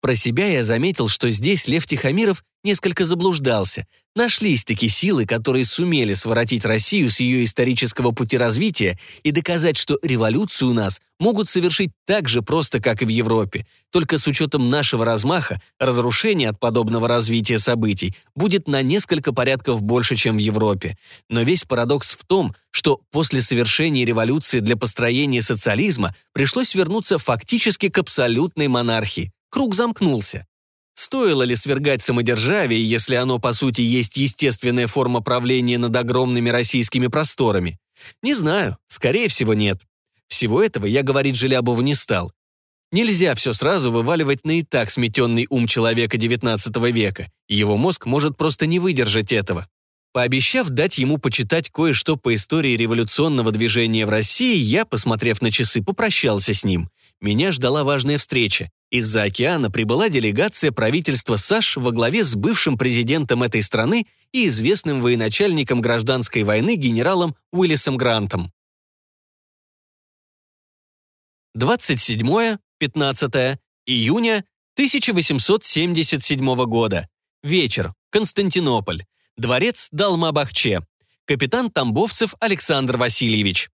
Про себя я заметил, что здесь Лев Тихомиров несколько заблуждался. Нашлись-таки силы, которые сумели своротить Россию с ее исторического пути развития и доказать, что революцию у нас могут совершить так же просто, как и в Европе. Только с учетом нашего размаха, разрушение от подобного развития событий будет на несколько порядков больше, чем в Европе. Но весь парадокс в том, что после совершения революции для построения социализма пришлось вернуться фактически к абсолютной монархии. Круг замкнулся. Стоило ли свергать самодержавие, если оно, по сути, есть естественная форма правления над огромными российскими просторами? Не знаю, скорее всего, нет. Всего этого я говорить Желябову не стал. Нельзя все сразу вываливать на и так сметенный ум человека XIX века, его мозг может просто не выдержать этого. Пообещав дать ему почитать кое-что по истории революционного движения в России, я, посмотрев на часы, попрощался с ним. Меня ждала важная встреча. Из-за океана прибыла делегация правительства САШ во главе с бывшим президентом этой страны и известным военачальником гражданской войны генералом Уиллисом Грантом. 27-15 июня 1877 года. Вечер. Константинополь. Дворец Далма-Бахче. Капитан Тамбовцев Александр Васильевич.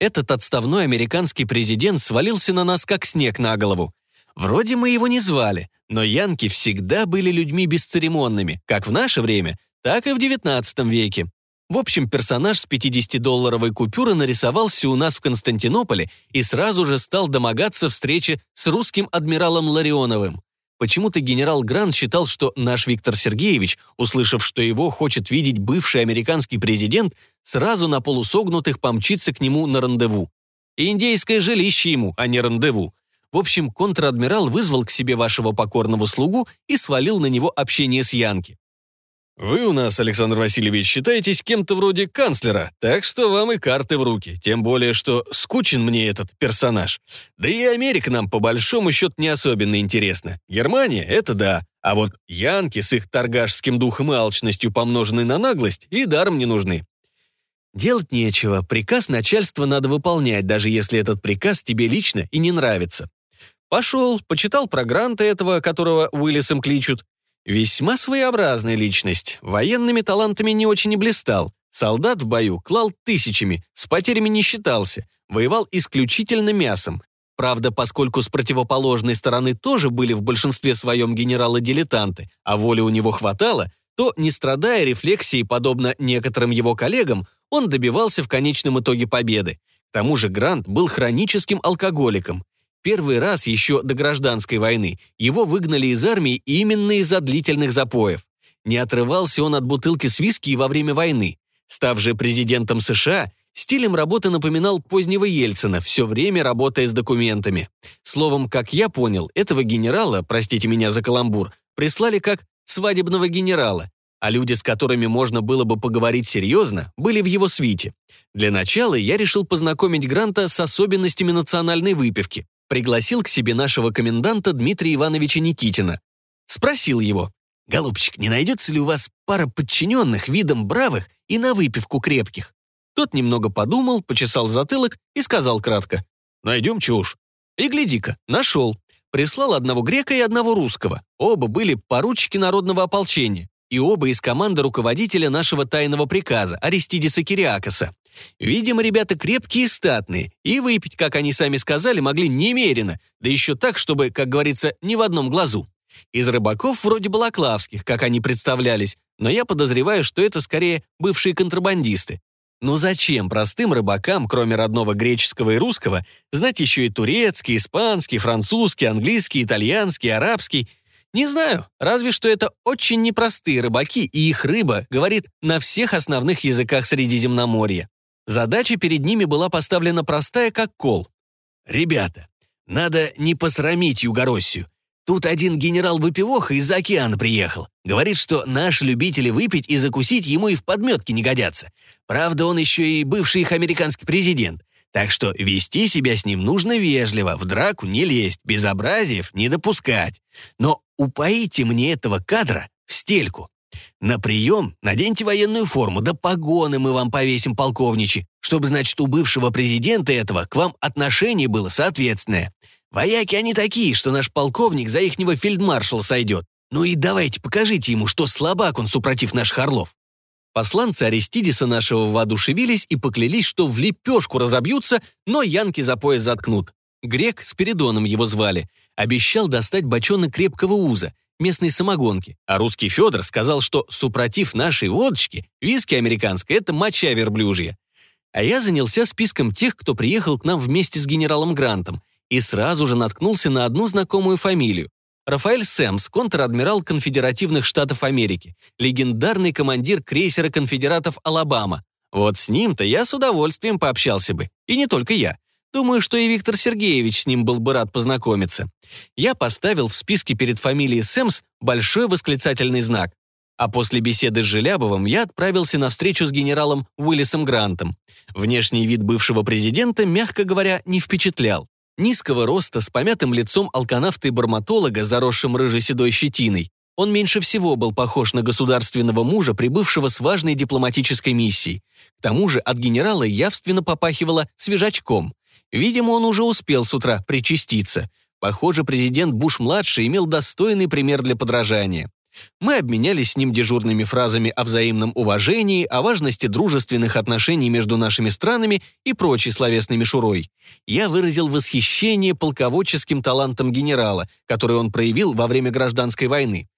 Этот отставной американский президент свалился на нас как снег на голову. Вроде мы его не звали, но янки всегда были людьми бесцеремонными, как в наше время, так и в XIX веке. В общем, персонаж с 50-долларовой купюры нарисовался у нас в Константинополе и сразу же стал домогаться встречи с русским адмиралом Ларионовым. Почему-то генерал Грант считал, что наш Виктор Сергеевич, услышав, что его хочет видеть бывший американский президент, сразу на полусогнутых помчится к нему на рандеву. И индейское жилище ему, а не рандеву. В общем, контр-адмирал вызвал к себе вашего покорного слугу и свалил на него общение с Янки. Вы у нас, Александр Васильевич, считаетесь кем-то вроде канцлера, так что вам и карты в руки. Тем более, что скучен мне этот персонаж. Да и Америка нам по большому счету не особенно интересна. Германия — это да. А вот янки с их торгашским духом и алчностью, помноженной на наглость, и даром не нужны. Делать нечего, приказ начальства надо выполнять, даже если этот приказ тебе лично и не нравится. Пошел, почитал про Гранта этого, которого Уиллисом кличут, Весьма своеобразная личность, военными талантами не очень и блистал. Солдат в бою клал тысячами, с потерями не считался, воевал исключительно мясом. Правда, поскольку с противоположной стороны тоже были в большинстве своем генералы-дилетанты, а воли у него хватало, то, не страдая рефлексией, подобно некоторым его коллегам, он добивался в конечном итоге победы. К тому же Грант был хроническим алкоголиком. Первый раз еще до гражданской войны его выгнали из армии именно из-за длительных запоев. Не отрывался он от бутылки с виски и во время войны. Став же президентом США, стилем работы напоминал позднего Ельцина, все время работая с документами. Словом, как я понял, этого генерала, простите меня за каламбур, прислали как свадебного генерала, а люди, с которыми можно было бы поговорить серьезно, были в его свите. Для начала я решил познакомить Гранта с особенностями национальной выпивки пригласил к себе нашего коменданта Дмитрия Ивановича Никитина. Спросил его, «Голубчик, не найдется ли у вас пара подчиненных, видом бравых и на выпивку крепких?» Тот немного подумал, почесал затылок и сказал кратко, «Найдем чушь». И гляди-ка, нашел. Прислал одного грека и одного русского. Оба были поручики народного ополчения. И оба из команды руководителя нашего тайного приказа, Аристидиса Кириакоса. Видимо, ребята крепкие и статные, и выпить, как они сами сказали, могли немерено, да еще так, чтобы, как говорится, ни в одном глазу. Из рыбаков вроде балаклавских, как они представлялись, но я подозреваю, что это скорее бывшие контрабандисты. Но зачем простым рыбакам, кроме родного греческого и русского, знать еще и турецкий, испанский, французский, английский, итальянский, арабский? Не знаю, разве что это очень непростые рыбаки, и их рыба говорит на всех основных языках Средиземноморья. Задача перед ними была поставлена простая, как кол. «Ребята, надо не посрамить Югороссию. Тут один генерал-выпивоха из океана приехал. Говорит, что наши любители выпить и закусить ему и в подметке не годятся. Правда, он еще и бывший их американский президент. Так что вести себя с ним нужно вежливо, в драку не лезть, безобразиев не допускать. Но упоите мне этого кадра в стельку. На прием наденьте военную форму, да погоны мы вам повесим, полковничи, чтобы, значит, у бывшего президента этого к вам отношение было соответственное. Вояки они такие, что наш полковник за ихнего фельдмаршала сойдет. Ну и давайте покажите ему, что слабак он супротив наших орлов. Посланцы Аристидиса нашего воодушевились и поклялись, что в лепешку разобьются, но янки за пояс заткнут. Грек, Спиридоном его звали, обещал достать бочонок крепкого уза, местной самогонки, а русский Федор сказал, что супротив нашей водочки, виски американской – это моча верблюжья. А я занялся списком тех, кто приехал к нам вместе с генералом Грантом, и сразу же наткнулся на одну знакомую фамилию. Рафаэль Сэмс, контр-адмирал конфедеративных штатов Америки, легендарный командир крейсера конфедератов «Алабама». Вот с ним-то я с удовольствием пообщался бы. И не только я. Думаю, что и Виктор Сергеевич с ним был бы рад познакомиться. Я поставил в списке перед фамилией Сэмс большой восклицательный знак. А после беседы с Желябовым я отправился на встречу с генералом Уиллисом Грантом. Внешний вид бывшего президента, мягко говоря, не впечатлял. Низкого роста, с помятым лицом алканавта и барматолога, заросшим рыжей-седой щетиной, он меньше всего был похож на государственного мужа, прибывшего с важной дипломатической миссией. К тому же от генерала явственно попахивало свежачком. Видимо, он уже успел с утра причаститься. Похоже, президент Буш-младший имел достойный пример для подражания. Мы обменялись с ним дежурными фразами о взаимном уважении, о важности дружественных отношений между нашими странами и прочей словесной мишурой. Я выразил восхищение полководческим талантом генерала, который он проявил во время гражданской войны.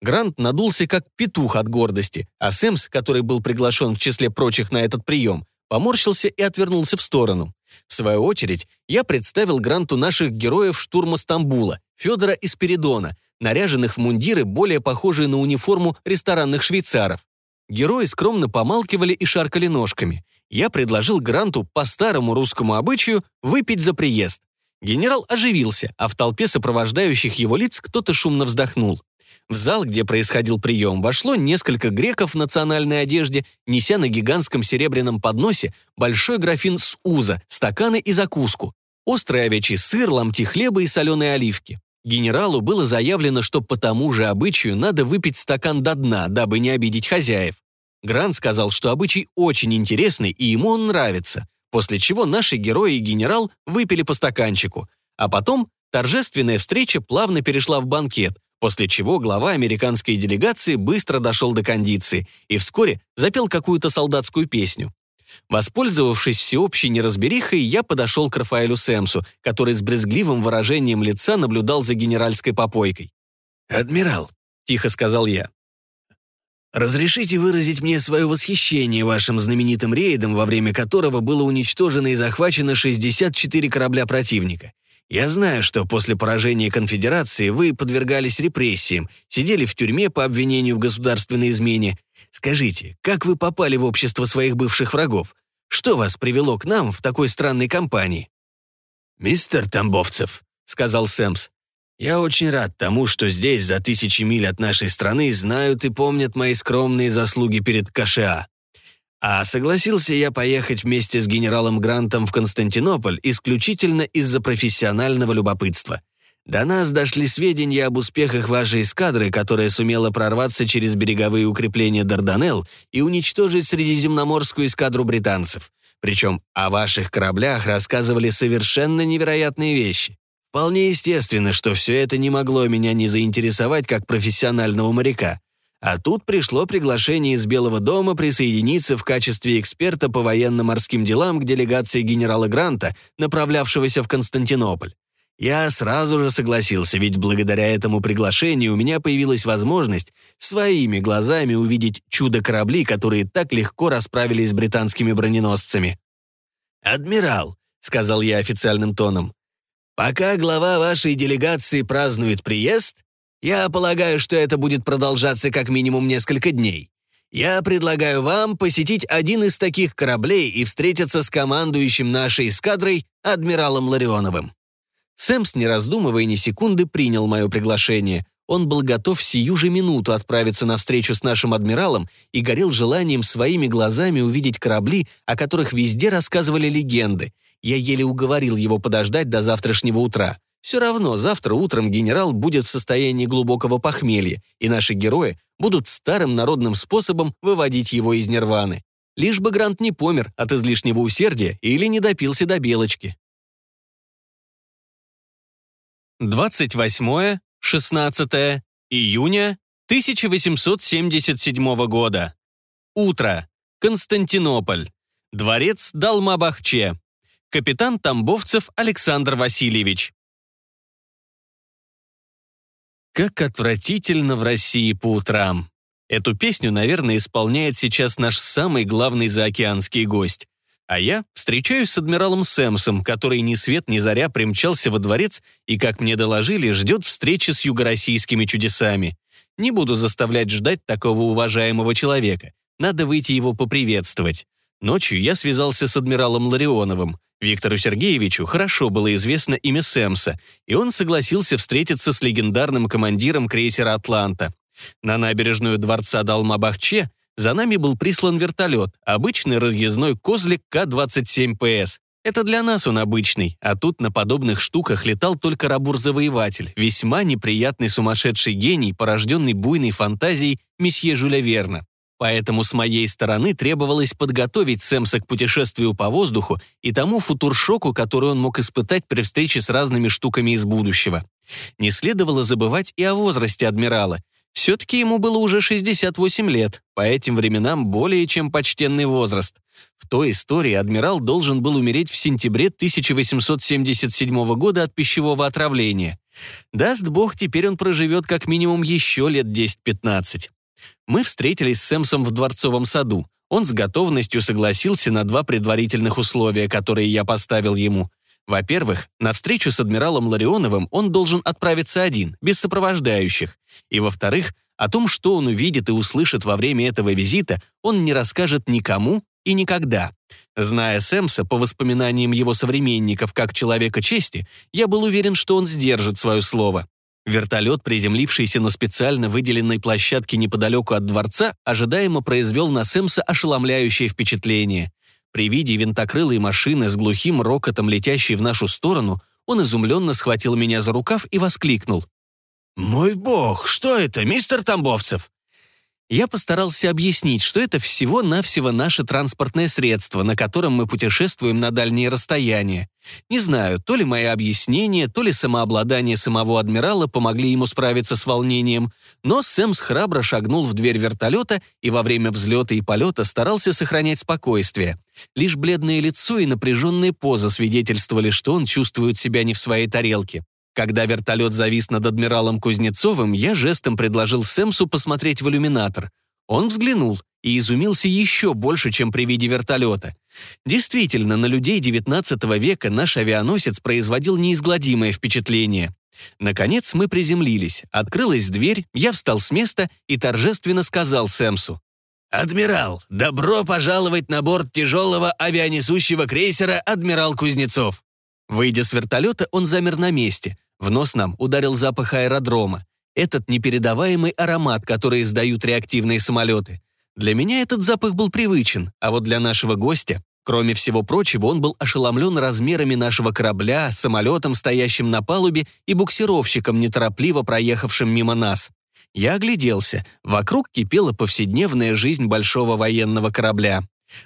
Грант надулся как петух от гордости, а Сэмс, который был приглашен в числе прочих на этот прием, поморщился и отвернулся в сторону. В свою очередь, я представил Гранту наших героев штурма Стамбула, Федора и Спиридона, наряженных в мундиры, более похожие на униформу ресторанных швейцаров. Герои скромно помалкивали и шаркали ножками. Я предложил Гранту по старому русскому обычаю выпить за приезд. Генерал оживился, а в толпе сопровождающих его лиц кто-то шумно вздохнул. В зал, где происходил прием, вошло несколько греков в национальной одежде, неся на гигантском серебряном подносе большой графин с уза, стаканы и закуску, острый овечий сыр, ломти хлеба и соленые оливки. Генералу было заявлено, что по тому же обычаю надо выпить стакан до дна, дабы не обидеть хозяев. Грант сказал, что обычай очень интересный и ему он нравится, после чего наши герои и генерал выпили по стаканчику. А потом торжественная встреча плавно перешла в банкет, после чего глава американской делегации быстро дошел до кондиции и вскоре запел какую-то солдатскую песню. Воспользовавшись всеобщей неразберихой, я подошел к Рафаэлю Сэмсу, который с брезгливым выражением лица наблюдал за генеральской попойкой. «Адмирал», — тихо сказал я, — «разрешите выразить мне свое восхищение вашим знаменитым рейдом, во время которого было уничтожено и захвачено 64 корабля противника. Я знаю, что после поражения конфедерации вы подвергались репрессиям, сидели в тюрьме по обвинению в государственной измене, Скажите, как вы попали в общество своих бывших врагов? Что вас привело к нам в такой странной компании?» «Мистер Тамбовцев», — сказал Сэмс, «я очень рад тому, что здесь, за тысячи миль от нашей страны, знают и помнят мои скромные заслуги перед КША. А согласился я поехать вместе с генералом Грантом в Константинополь исключительно из-за профессионального любопытства. До нас дошли сведения об успехах вашей эскадры, которая сумела прорваться через береговые укрепления Дарданелл и уничтожить средиземноморскую эскадру британцев. Причем о ваших кораблях рассказывали совершенно невероятные вещи. Вполне естественно, что все это не могло меня не заинтересовать как профессионального моряка. А тут пришло приглашение из Белого дома присоединиться в качестве эксперта по военно-морским делам к делегации генерала Гранта, направлявшегося в Константинополь. Я сразу же согласился, ведь благодаря этому приглашению у меня появилась возможность своими глазами увидеть чудо-корабли, которые так легко расправились с британскими броненосцами. «Адмирал», — сказал я официальным тоном, «пока глава вашей делегации празднует приезд, я полагаю, что это будет продолжаться как минимум несколько дней. Я предлагаю вам посетить один из таких кораблей и встретиться с командующим нашей эскадрой, адмиралом Ларионовым». Сэмс, не раздумывая ни секунды, принял мое приглашение. Он был готов сию же минуту отправиться на встречу с нашим адмиралом и горел желанием своими глазами увидеть корабли, о которых везде рассказывали легенды. Я еле уговорил его подождать до завтрашнего утра. Все равно завтра утром генерал будет в состоянии глубокого похмелья, и наши герои будут старым народным способом выводить его из нирваны. Лишь бы Грант не помер от излишнего усердия или не допился до белочки. 28-16 июня 1877 года. Утро. Константинополь. Дворец Далмабахче. Капитан Тамбовцев Александр Васильевич. Как отвратительно в России по утрам. Эту песню, наверное, исполняет сейчас наш самый главный заокеанский гость. А я встречаюсь с адмиралом Сэмсом, который ни свет ни заря примчался во дворец и, как мне доложили, ждет встречи с югороссийскими чудесами. Не буду заставлять ждать такого уважаемого человека. Надо выйти его поприветствовать. Ночью я связался с адмиралом Ларионовым. Виктору Сергеевичу хорошо было известно имя Сэмса, и он согласился встретиться с легендарным командиром крейсера «Атланта». На набережную дворца Далмабахче за нами был прислан вертолет, обычный разъездной козлик К-27ПС. Это для нас он обычный, а тут на подобных штуках летал только Рабур-завоеватель, весьма неприятный сумасшедший гений, порожденный буйной фантазией месье Жюля Верна. Поэтому с моей стороны требовалось подготовить Сэмса к путешествию по воздуху и тому футуршоку, который он мог испытать при встрече с разными штуками из будущего. Не следовало забывать и о возрасте адмирала. Все-таки ему было уже 68 лет, по этим временам более чем почтенный возраст. В той истории адмирал должен был умереть в сентябре 1877 года от пищевого отравления. Даст бог, теперь он проживет как минимум еще лет 10-15. Мы встретились с Сэмсом в Дворцовом саду. Он с готовностью согласился на два предварительных условия, которые я поставил ему. Во-первых, на встречу с адмиралом Ларионовым он должен отправиться один, без сопровождающих. И во-вторых, о том, что он увидит и услышит во время этого визита, он не расскажет никому и никогда. Зная Сэмса по воспоминаниям его современников как человека чести, я был уверен, что он сдержит свое слово. Вертолет, приземлившийся на специально выделенной площадке неподалеку от дворца, ожидаемо произвел на Сэмса ошеломляющее впечатление. При виде винтокрылой машины с глухим рокотом, летящей в нашу сторону, он изумленно схватил меня за рукав и воскликнул. «Мой бог, что это, мистер Тамбовцев?» Я постарался объяснить, что это всего-навсего наше транспортное средство, на котором мы путешествуем на дальние расстояния. Не знаю, то ли мои объяснения, то ли самообладание самого адмирала помогли ему справиться с волнением, но Сэмс храбро шагнул в дверь вертолета и во время взлета и полета старался сохранять спокойствие. Лишь бледное лицо и напряженная поза свидетельствовали, что он чувствует себя не в своей тарелке. Когда вертолет завис над адмиралом Кузнецовым, я жестом предложил Сэмсу посмотреть в иллюминатор. Он взглянул и изумился еще больше, чем при виде вертолета. Действительно, на людей XIX века наш авианосец производил неизгладимое впечатление. Наконец мы приземлились, открылась дверь, я встал с места и торжественно сказал Сэмсу. «Адмирал, добро пожаловать на борт тяжелого авианесущего крейсера «Адмирал Кузнецов». Выйдя с вертолета, он замер на месте, в нос нам ударил запах аэродрома. Этот непередаваемый аромат, который издают реактивные самолеты. Для меня этот запах был привычен, а вот для нашего гостя, кроме всего прочего, он был ошеломлен размерами нашего корабля, самолетом, стоящим на палубе, и буксировщиком, неторопливо проехавшим мимо нас. Я огляделся. Вокруг кипела повседневная жизнь большого военного корабля.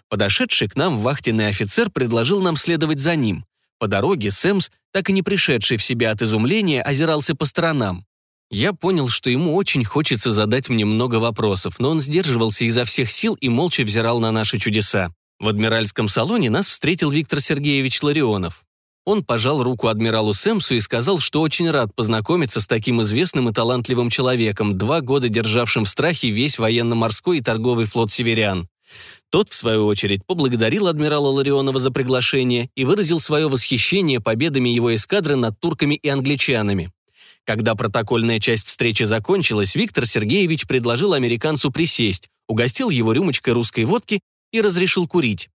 Подошедший к нам вахтенный офицер предложил нам следовать за ним. По дороге Сэмс, так и не пришедший в себя от изумления, озирался по сторонам. Я понял, что ему очень хочется задать мне много вопросов, но он сдерживался изо всех сил и молча взирал на наши чудеса. В адмиральском салоне нас встретил Виктор Сергеевич Ларионов. Он пожал руку адмиралу Сэмсу и сказал, что очень рад познакомиться с таким известным и талантливым человеком, два года державшим в страхе весь военно-морской и торговый флот северян. Тот, в свою очередь, поблагодарил адмирала Ларионова за приглашение и выразил свое восхищение победами его эскадры над турками и англичанами. Когда протокольная часть встречи закончилась, Виктор Сергеевич предложил американцу присесть, угостил его рюмочкой русской водки и разрешил курить.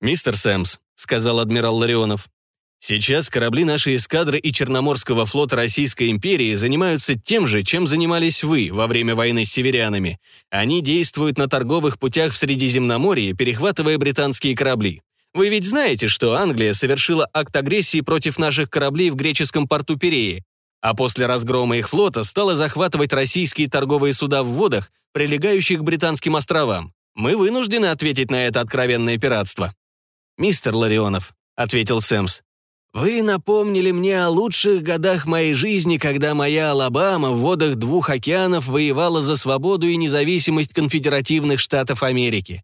«Мистер Сэмс», — сказал адмирал Ларионов, Сейчас корабли нашей эскадры и Черноморского флота Российской империи занимаются тем же, чем занимались вы во время войны с северянами. Они действуют на торговых путях в Средиземноморье, перехватывая британские корабли. Вы ведь знаете, что Англия совершила акт агрессии против наших кораблей в греческом порту Переи, а после разгрома их флота стала захватывать российские торговые суда в водах, прилегающих к британским островам. Мы вынуждены ответить на это откровенное пиратство. «Мистер Ларионов», — ответил Сэмс, вы напомнили мне о лучших годах моей жизни, когда моя Алабама в водах двух океанов воевала за свободу и независимость конфедеративных штатов Америки.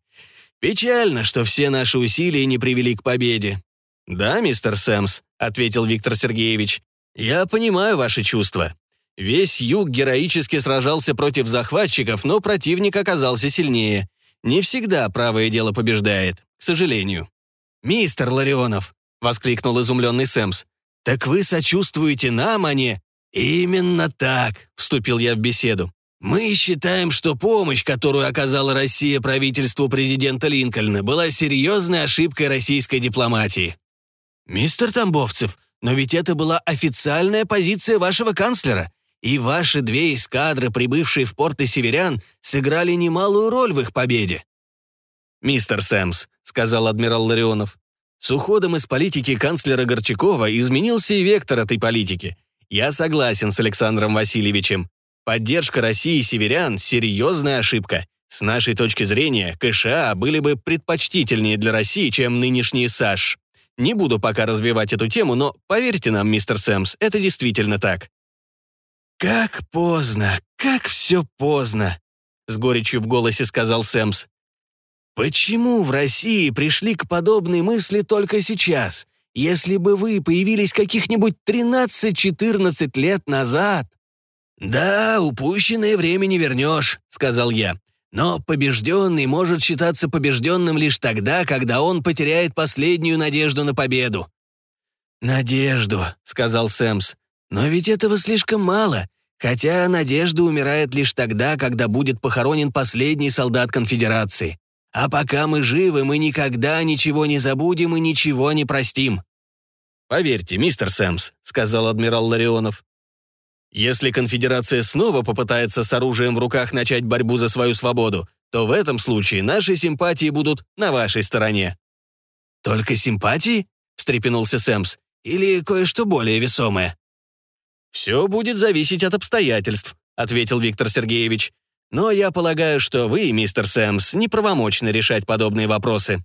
Печально, что все наши усилия не привели к победе. «Да, мистер Сэмс», — ответил Виктор Сергеевич, — «я понимаю ваши чувства. Весь юг героически сражался против захватчиков, но противник оказался сильнее. Не всегда правое дело побеждает, к сожалению». мистер Ларионов!» — воскликнул изумленный Сэмс. «Так вы сочувствуете нам, а не...» «Именно так», — вступил я в беседу. «Мы считаем, что помощь, которую оказала Россия правительству президента Линкольна, была серьезной ошибкой российской дипломатии». «Мистер Тамбовцев, но ведь это была официальная позиция вашего канцлера, и ваши две эскадры, прибывшие в порты северян, сыграли немалую роль в их победе». «Мистер Сэмс», — сказал адмирал Ларионов, «с уходом из политики канцлера Горчакова изменился и вектор этой политики. Я согласен с Александром Васильевичем. Поддержка России северян – серьезная ошибка. С нашей точки зрения, КША были бы предпочтительнее для России, чем нынешние САШ. Не буду пока развивать эту тему, но поверьте нам, мистер Сэмс, это действительно так. «Как поздно, как все поздно», — с горечью в голосе сказал Сэмс. «Почему в России пришли к подобной мысли только сейчас? Если бы вы появились каких-нибудь 13-14 лет назад...» «Да, упущенное время не вернешь», — сказал я. «Но побежденный может считаться побежденным лишь тогда, когда он потеряет последнюю надежду на победу». «Надежду», — сказал Сэмс. «Но ведь этого слишком мало, хотя надежда умирает лишь тогда, когда будет похоронен последний солдат конфедерации. А пока мы живы, мы никогда ничего не забудем и ничего не простим». «Поверьте, мистер Сэмс», — сказал адмирал Ларионов, «если конфедерация снова попытается с оружием в руках начать борьбу за свою свободу, то в этом случае наши симпатии будут на вашей стороне». «Только симпатии?» — встрепенулся Сэмс. «Или кое-что более весомое?» «Все будет зависеть от обстоятельств», — ответил Виктор Сергеевич. «Но я полагаю, что вы, мистер Сэмс, неправомочны решать подобные вопросы.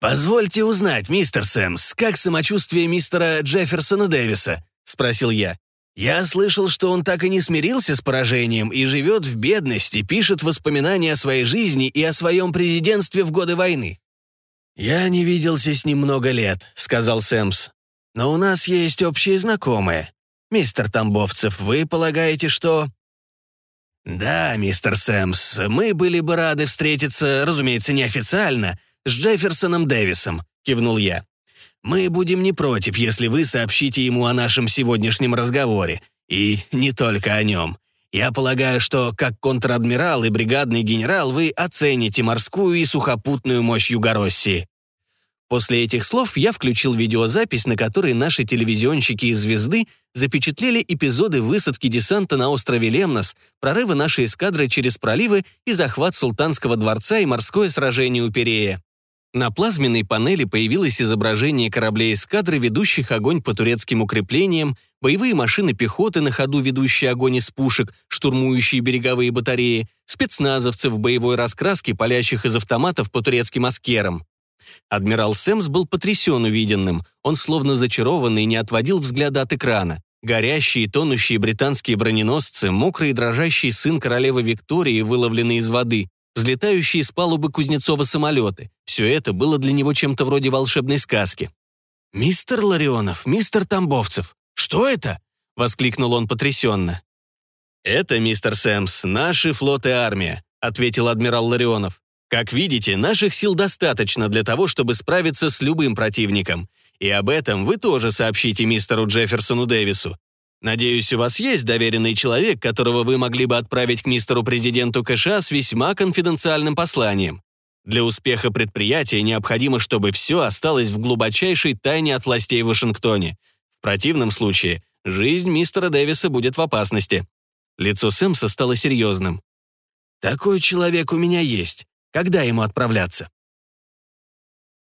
«Позвольте узнать, мистер Сэмс, как самочувствие мистера Джефферсона Дэвиса?» — спросил я. «Я слышал, что он так и не смирился с поражением и живет в бедности, пишет воспоминания о своей жизни и о своем президентстве в годы войны». «Я не виделся с ним много лет», — сказал Сэмс. «Но у нас есть общие знакомые. Мистер Тамбовцев, вы полагаете, что...» «Да, мистер Сэмс, мы были бы рады встретиться, разумеется, неофициально, с Джефферсоном Дэвисом», — кивнул я. «Мы будем не против, если вы сообщите ему о нашем сегодняшнем разговоре. И не только о нем. Я полагаю, что как контр-адмирал и бригадный генерал вы оцените морскую и сухопутную мощь Югороссии». После этих слов я включил видеозапись, на которой наши телевизионщики из «Звезды» запечатлели эпизоды высадки десанта на острове Лемнос, прорыва нашей эскадры через проливы и захват Султанского дворца и морское сражение у Перея. На плазменной панели появилось изображение кораблей эскадры, ведущих огонь по турецким укреплениям, боевые машины пехоты на ходу, ведущие огонь из пушек, штурмующие береговые батареи, спецназовцев в боевой раскраске, палящих из автоматов по турецким аскерам. Адмирал Сэмс был потрясен увиденным. Он, словно зачарованный, не отводил взгляда от экрана. Горящие и тонущие британские броненосцы, мокрый и дрожащий сын королевы Виктории, выловленный из воды, взлетающие с палубы Кузнецова самолеты. Все это было для него чем-то вроде волшебной сказки. «Мистер Ларионов, мистер Тамбовцев, что это?» — воскликнул он потрясенно. «Это, мистер Сэмс, наши флот и армия», — ответил адмирал Ларионов. «Как видите, наших сил достаточно для того, чтобы справиться с любым противником. И об этом вы тоже сообщите мистеру Джефферсону Дэвису. Надеюсь, у вас есть доверенный человек, которого вы могли бы отправить к мистеру президенту КША с весьма конфиденциальным посланием. Для успеха предприятия необходимо, чтобы все осталось в глубочайшей тайне от властей в Вашингтоне. В противном случае жизнь мистера Дэвиса будет в опасности. Лицо Сэмса стало серьезным. «Такой человек у меня есть. Когда ему отправляться?»